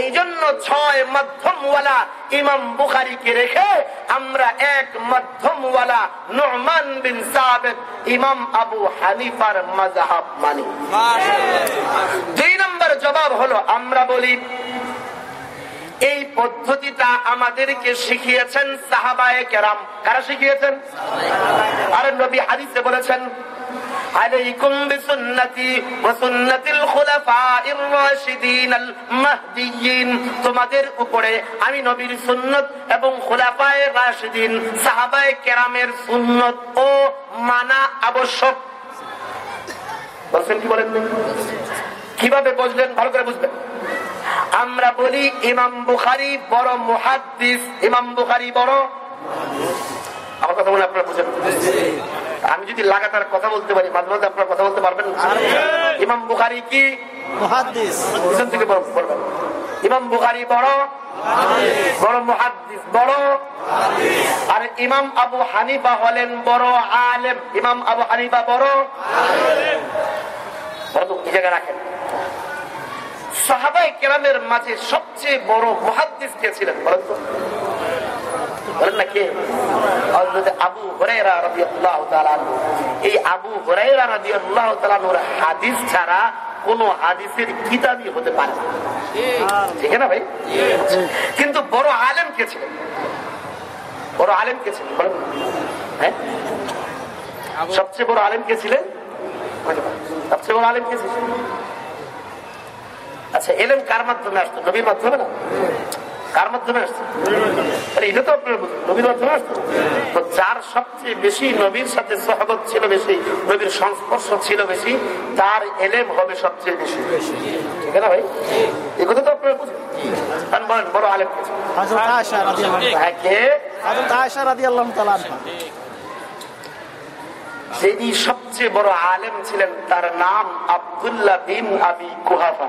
এই জন্য ছয় মাধ্যমওয়ালা ইমাম বুখারিকে রেখে আমরা এক মাধ্যমওয়ালা নোমান বিন সাবেদ ইমাম আবু হানিফার মাজাহাব মানি। দুই নম্বর জবাব হলো আমরা বলি এই পদ্ধতিটা আমাদেরকে শিখিয়েছেন সাহাবায়ে কেরাম। কারা শিখিয়েছেন? আরে নবী হাদিসে বলেছেন عليكم بسنتي وسنة الخلفاء الراشدين المهديين তোমাদের উপরে আমি নবীর সুন্নত এবং খোলাফায়ে রাশিদিন সাহাবায়ে কেরামের সুন্নত ও মানা আবশ্যক বলছেন কি বলেন কিভাবে বুঝলেন ভালো করে বুঝবেন আমরা বলি ইমাম বুখারি বড় মুহাদ্দিস ইমাম বুখারি বড় আমার কথা বলে আপনারা বুঝেন আমি যদি লাগাতার কথা বলতে পারি মাঝে মাঝে আপনারা কথা বলতে পারবেন। ইমাম বুখারি কি? থেকে ইমাম বুখারি বড়? বড় মুহাদ্দিস বড়? আর ইমাম আবু হানিফা হলেন বড় আলেম। ইমাম আবু হানিফা বড়? তো রাখেন? সাহাবাই কেরামের মাঝে সবচেয়ে বড় মুহাদ্দিস কে ছিলেন বলেন তো? বলেন না কে আবু এই আবু তাআলা হাদিস ছাড়া কোন হাদিসের কিতাবই হতে পারে না। ঠিক না ভাই? কিন্তু বড় আলেম কে ছিলেন বড় আলেম কে ছিলেন বলেন। হ্যাঁ? সবচেয়ে বড় আলেম কে ছিলেন? সবচেয়ে বড় আলেম কে ছিলেন আচ্ছা এলেম কার মাধ্যমে আসতো? নবীর মাধ্যমে না? কার মাধ্যমে আরে এটা তো নবীর মাধ্যমে আসতো তো যার সবচেয়ে বেশি নবীর সাথে সহবত ছিল বেশি নবীর সংস্পর্শ ছিল বেশি তার এলেম হবে সবচেয়ে বেশি। ঠিক না ভাই? এই কথা তো আপনারা বুঝুন। বলেন বড় আলেম হ্যাঁ, যিনি সবচেয়ে বড় আলেম ছিলেন তার নাম আব্দুল্লাহ বিন আবি কুহাফা।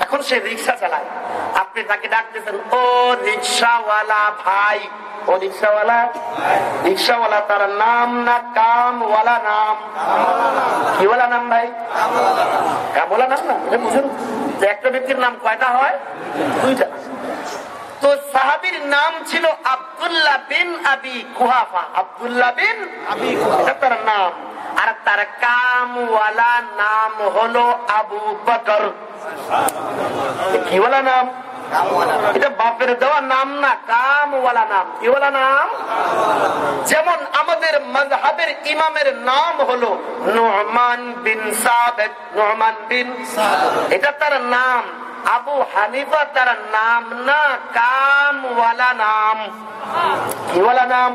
এখন সে রিক্সা চালায়। আপনি তাকে ডাকতেছেন, ও রিক্সাওয়ালা ভাই। ও রিক্সাওয়ালা? রিক্সাওয়ালা তার নাম না, কামওয়ালা নাম। কি কিওয়ালা নাম ভাই? কামওয়ালা নাম না বুঝুন। যে একটা ব্যক্তির নাম কয়টা হয়? দুইটা। তো সাহাবির নাম ছিল আব্দুল্লাহ বিন আবি কুহাফা। আব্দুল্লাহ বিন আবি এটা তার নাম। আর তার কামওয়ালা নাম হলো আবু বকর। কি বলা নাম? এটা বাপের দেওয়া নাম না, কামওয়ালা নাম। কি বলা নাম? যেমন আমাদের মজহাবের ইমামের নাম হলো নোহমান বিন সাবেদ নোহমান বিন এটা তার নাম। আবু হানিফা তার নাম না কামওয়ালা নাম। কিওয়ালা নাম?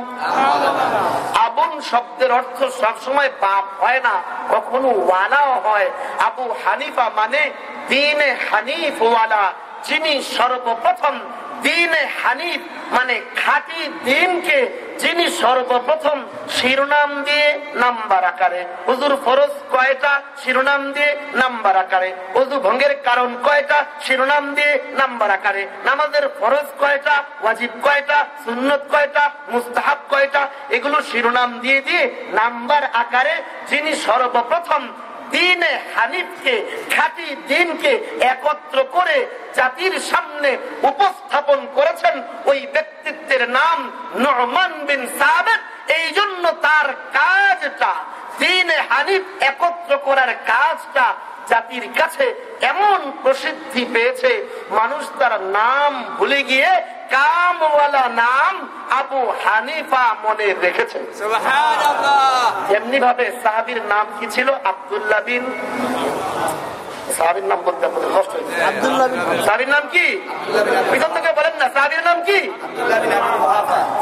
আবুন শব্দের অর্থ সবসময় পাপ হয় না, কখনো ওয়ালাও হয়। আবু হানিফা মানে দিনে হানিফওয়ালা যিনি সর্বপ্রথম মানে খাঁটি দিনকে যিনি সর্বপ্রথম শিরোনাম দিয়ে নাম্বার আকারে ফরজ কয়টা শিরোনাম দিয়ে নাম্বার আকারে ভঙ্গের কারণ কয়টা শিরোনাম দিয়ে নাম্বার আকারে, নামাজের ফরজ কয়টা, ওয়াজিব কয়টা, সুন্নত কয়টা কয়টা, এগুলো শিরোনাম দিয়ে দিয়ে নাম্বার আকারে যিনি সর্বপ্রথম দিনে হানিফকে, খাঁটি দিনকে একত্র করে জাতির সামনে উপস্থাপন করেছেন ওই ব্যক্তিত্বের নাম নহমান বিন সাবেদ এই জন্য তার কাজটা, দিনে হানিফ একত্র করার কাজটা জাতির কাছে এমন প্রসিদ্ধি পেয়েছে মানুষ তার নাম ভুলে গিয়ে কামওয়ালা নাম আবু হানিফা মনে রেখেছে। এমনি ভাবে সাহাবির নাম কি ছিল? আব্দুল্লাহ বিন সাহাবির নাম বলতে আপনাদের কষ্ট সাহাবির নাম কি? পিছন থেকে বলেন না সাহাবির নাম কি?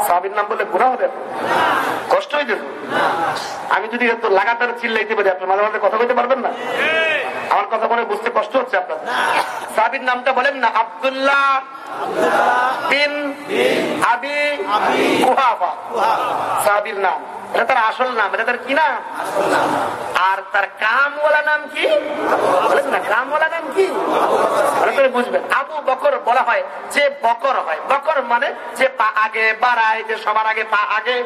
সাহাবির নাম বলে গুণা হবে। কষ্ট হয়ে আমি যদি এত লাগাতার চিল্লাইতে পারি আপনার মাঝে মাঝে কথা বলতে পারবেন না? আমার কথা বলে বুঝতে কষ্ট হচ্ছে আপনার। সাহাবির নামটা বলেন না আব্দুল্লাহ বিন আবি কুহাফা। সাহাবির নাম। এটা তার আসল নাম এটা তার কি নাম? আর তার কামওয়ালা নাম কি? বলেন না কামওয়ালা নাম কি? বুঝবেন। আবু বকর বলা হয় যে বকর হয়। বকর মানে যে পা আগে বাড়ায় যে সবার আগে পা আগে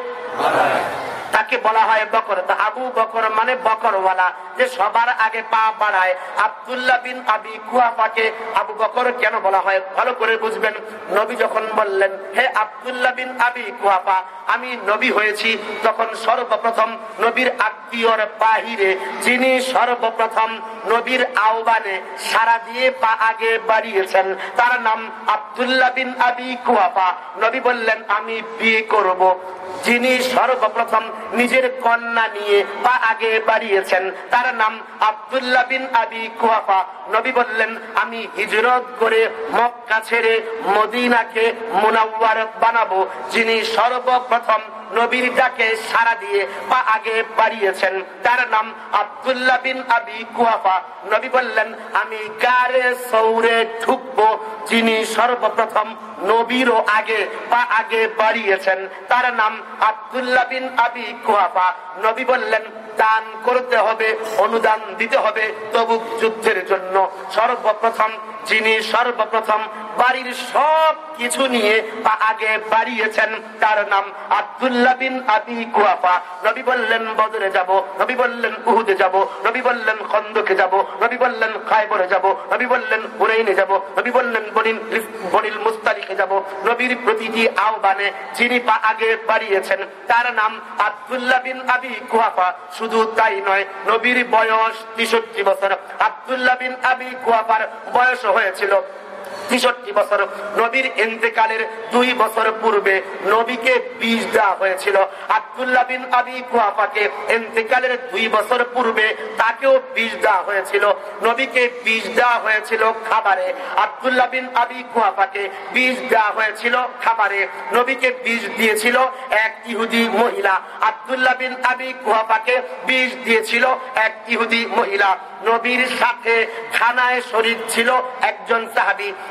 তাকে বলা হয় বকর। তা আবু বকর মানে বকরওয়ালা, যে সবার আগে পা বাড়ায়। আবদুল্লাহ বিন আবি কুয়াফাকে আবু বকর কেন বলা হয়? ভালো করে বুঝবেন। নবী যখন বললেন, হে আবদুল্লাহ বিন আবি কুয়াফা আমি নবী হয়েছি। তখন সর্বপ্রথম নবীর আত্মীয়র বাহিরে, যিনি সর্বপ্রথম নবীর আহ্বানে সারা দিয়ে পা আগে বাড়িয়েছেন, তার নাম আবদুল্লাহ বিন আবি কুয়াফা নবী বললেন, আমি বিয়ে করব। যিনি সর্বপ্রথম নিজের কন্যা নিয়ে পা আগে বাড়িয়েছেন, তার নাম আবদুল্লাহ বিন আবি কুয়াফা নবী বললেন, আমি হিজরত করে মক্কা ছেড়ে মদিনাকে মুনাওয়ার বানাবো, যিনি সর্বপ্রথম নবীর ডাকে সারা দিয়ে পা আগে বাড়িয়েছেন, তার নাম আবদুল্লাহ বিন আবি কুয়াফা। নবী বললেন, আমি কারে সৌরে ঢুকবো যিনি সর্বপ্রথম নবীরও আগে পা আগে বাড়িয়েছেন, তার নাম আবদুল্লাহ বিন আবি কুয়াফা। নবী বললেন, দান করতে হবে, অনুদান দিতে হবে তবু যুদ্ধের জন্য। সর্বপ্রথম যিনি সর্বপ্রথম বাড়ির সব কিছু নিয়ে পা আগে বাড়িয়েছেন, তার নাম আবদুল্লাহ বিন আবি কুয়াফা। নবী বললেন, বদরে যাব। নবী বললেন, উহুদে যাব। নবী বললেন, খন্দকে যাব। নবী বললেন, খায়বরে যাব। নবী বললেন, হুরাইনে যাব। নবী বললেন, বনিল বনিল মুস্তালিকে যাব। নবীর প্রতিটি আহ্বানে যিনি পা আগে বাড়িয়েছেন, তার নাম আবদুল্লাহ বিন আবি কুয়াফা। শুধু তাই নয়, নবীর বয়স তেষট্টি বছর। আবদুল্লাহ বিন আবি কুয়াফার বয়স হয়েছিল তেষট্টি বছর নবীর এন্তেকালের দুই বছর পূর্বে নবীকে বীজ দেওয়া হয়েছিল। আবদুল্লাহ বিন আবি কুয়াফাকে এন্তেকালের দুই বছর পূর্বে তাকেও বীজ দেওয়া হয়েছিল। নবীকে বীজ দেওয়া হয়েছিল খাবারে। আবদুল্লাহ বিন আবি কুয়াফাকে বীজ দেওয়া হয়েছিল খাবারে। নবীকে বীজ দিয়েছিল এক ইহুদি মহিলা। আবদুল্লাহ বিন আবি কুয়াফাকে বীজ দিয়েছিল এক ইহুদি মহিলা। নবীর সাথে খানায় শরীর ছিল একজন সাহাবি।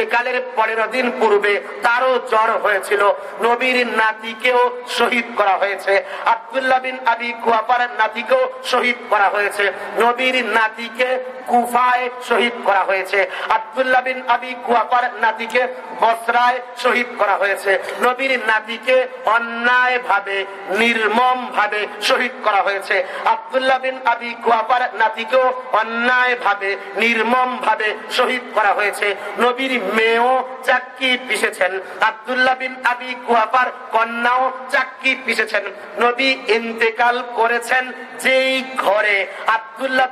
ইন্তেকালের পনেরো দিন পূর্বে তারও জ্বর হয়েছিল। নবীর নাতিকেও শহীদ করা হয়েছে। আবদুল্লাহ বিন আবি কুয়াপার নাতিকেও শহীদ করা হয়েছে। নবীর নাতিকে কুফায় শহীদ করা হয়েছে। বিন আবি কুয়াপার নাতিকে বসরায় শহীদ করা হয়েছে। নবীর নাতিকে অন্যায় ভাবে নির্মম ভাবে শহীদ করা হয়েছে। আবদুল্লাহ বিন আবি কুয়াপার নাতিকেও অন্যায় ভাবে নির্মম ভাবে শহীদ করা হয়েছে। নবীর মেয়েও চাক্কি আবদুল্লাহ বিন আবি কন্যাও পিসেছেন নবী ইন্তেকাল করেছেন যেই ঘরে।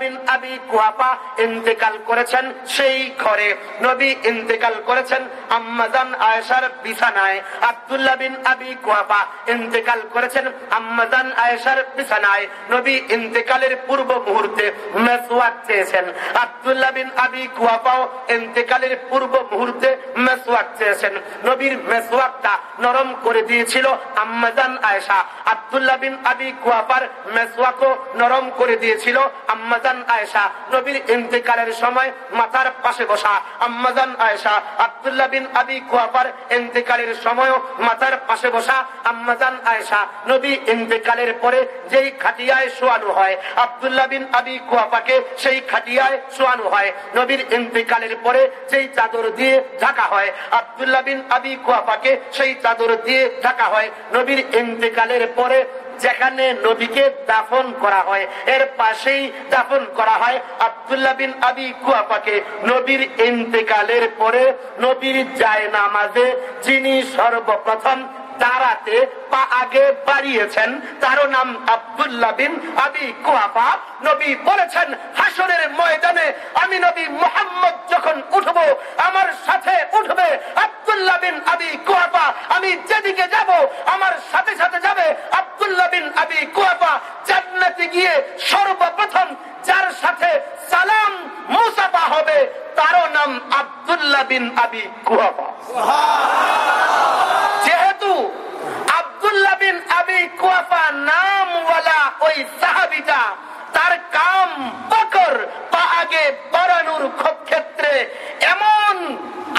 বিন আবি কুয়াপা ইন্তেকাল করেছেন সেই ঘরে। নবী ইন্তেকাল করেছেন আম্মাজান আয়েশার বিছানায়। বিন আবি ইন্তেকাল করেছেন আম্মাজান আয়েশার বিছানায়। নবী ইন্তেকালের পূর্ব মুহূর্তে মেসওয়াক চেয়েছেন। আবদুল্লাহ বিন আবি কুয়াপাও ইন্তেকালের পূর্ব মুহূর্তে মেসওয়াক চেয়েছেন। নবীর মেসওয়াকটা নরম করে দিয়েছিল আম্মাজান আয়েশা। আবদুল্লাহ বিন আবি কুয়াপার মেসওয়াকও নরম করে দিয়েছিল আম্মাজান আয়েশা। নবীর ইন্তেকালের সময় মাথার পাশে বসা আম্মাজান আয়েশা। আবদুল্লাহ বিন আবি কুয়াপার ইন্তেকালের সময়ও মাথার পাশে বসা আম্মাজান আয়েশা। নবী ইন্তেকালের পরে যেই খাটিয়ায় শোয়ানো হয়, আবদুল্লাহ বিন আবি কুয়াপাকে সেই খাটিয়ায় শোয়ানো হয়। নবীর ইন্তেকালের পরে যেই চাদর দিয়ে ঢাকা হয়। আবদুল্লাহ বিন আবি কুয়াফাকে সেই চাদর দিয়ে ঢাকা হয়। নবীর ইন্তেকালের পরে যেখানে নবীকে দাফন করা হয়, এর পাশেই দাফন করা হয় আবদুল্লাহ বিন আবি কুয়াপাকে নবীর ইন্তেকালের পরে নবীর যায় নামাজে যিনি সর্বপ্রথম দাঁড়াতে পা আগে বাড়িয়েছেন। তারও নাম আবদুল্লাহ বিন আবি কুয়াফা। নবী বলেছেন হাসনের ময়দানে আমি নবী মোহাম্মদ যখন উঠবো, আমার সাথে উঠবে আবদুল্লাহ বিন আবি কুয়াফা। আমি যেদিকে যাব, আমার সাথে সাথে যাবে আব্দুল বিন আবি কুয়াফা। জান্নাতে গিয়ে সর্বপ্রথম যার সাথে সালাম মুসাফা হবে, তারও নাম আব্দুল্লাহ বিন আবি কুয়াফা যেহেতু আব্দুল্লাহ বিন সাহাবিটা, তার কাম বকর পা আগে বাড়ানোর ক্ষেত্রে এমন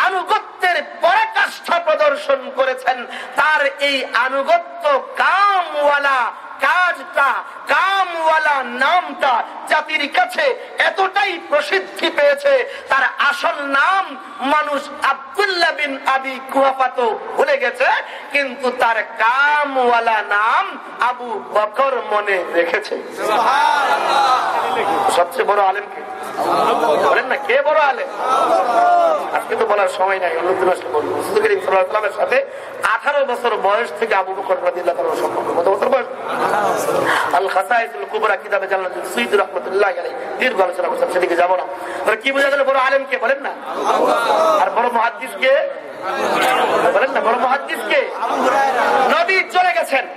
আনুগত্যের পরাকাষ্ঠা প্রদর্শন করেছেন, তার এই আনুগত্য কামওয়ালা কাজটা কামওয়ালা নামটা জাতির কাছে এতটাই প্রসিদ্ধি পেয়েছে তার আসল নাম মানুষ আব্দুল্লাহ বিন আবি কুয়াফাত ভুলে গেছে কিন্তু তার কামওয়ালা নাম আবু বকর মনে রেখেছে। সবচেয়ে বড় আলেমকে আঠারো বছর বয়স থেকে সেদিকে যাব না। কি বোঝা গেল বড় আলেম কে? বলেন না। আর বড় মুহাদ্দিস কে? বলেন না, বড় মুহাদ্দিস কে? নবী চলে গেছেন।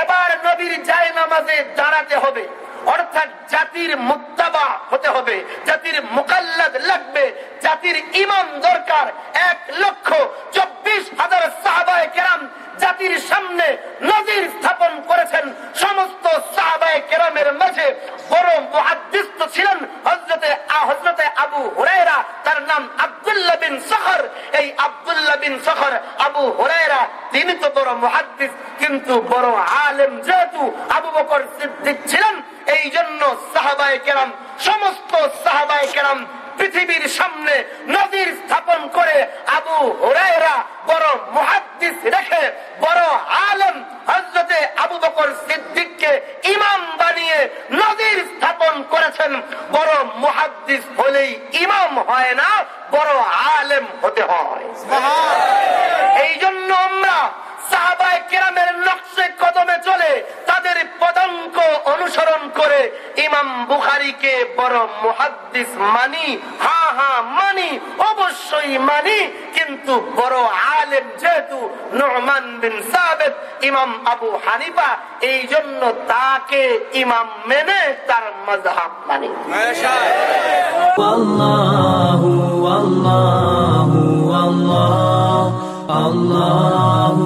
এবার নবীর জায় নামাজে দাঁড়াতে হবে। অর্থাৎ জাতির মুক্তাবা হতে হবে জাতির মোকাল্লাদ লাগবে জাতির ইমাম দরকার এক লক্ষ চব্বিশ হাজার সাহাবায় কেরাম জাতির সামনে নজির স্থাপন করেছেন। সমস্ত সাহাবায় কেরামের মাঝে বড় মুহাদ্দিস ছিলেন হজরতে হজরতে আবু হুরায়রা, তার নাম আব্দুল্লাহ বিন সখর। এই আব্দুল্লাহ বিন সখর, আবু হুরায়রা, তিনি তো বড় মুহাদ্দিস, কিন্তু বড় আলেম যেহেতু আবু বকর সিদ্দিক ছিলেন এই জন্য সাহাবায় কেরাম, সমস্ত সাহাবায় কেরাম পৃথিবীর সামনে নদীর স্থাপন করে আবু হুরায়রা বড় মুহাদ্দিস রেখে বড় আলম হজরতে আবু বকর সিদ্দিককে ইমাম বানিয়ে নদীর স্থাপন করেছেন। বড় মুহাদ্দিস হলেই ইমাম হয় না বড় আলেম হতে হয়। এই জন্য আমরা কদমে চলে তাদের অনুসরণ করে ইমাম বড় মানি, হা হা, মানি, অবশ্যই মানি, কিন্তু বড় যেহেতু ইমাম আবু হানিফা এই জন্য তাকে ইমাম মেনে তার মজহাব মানি। আল্লাহ।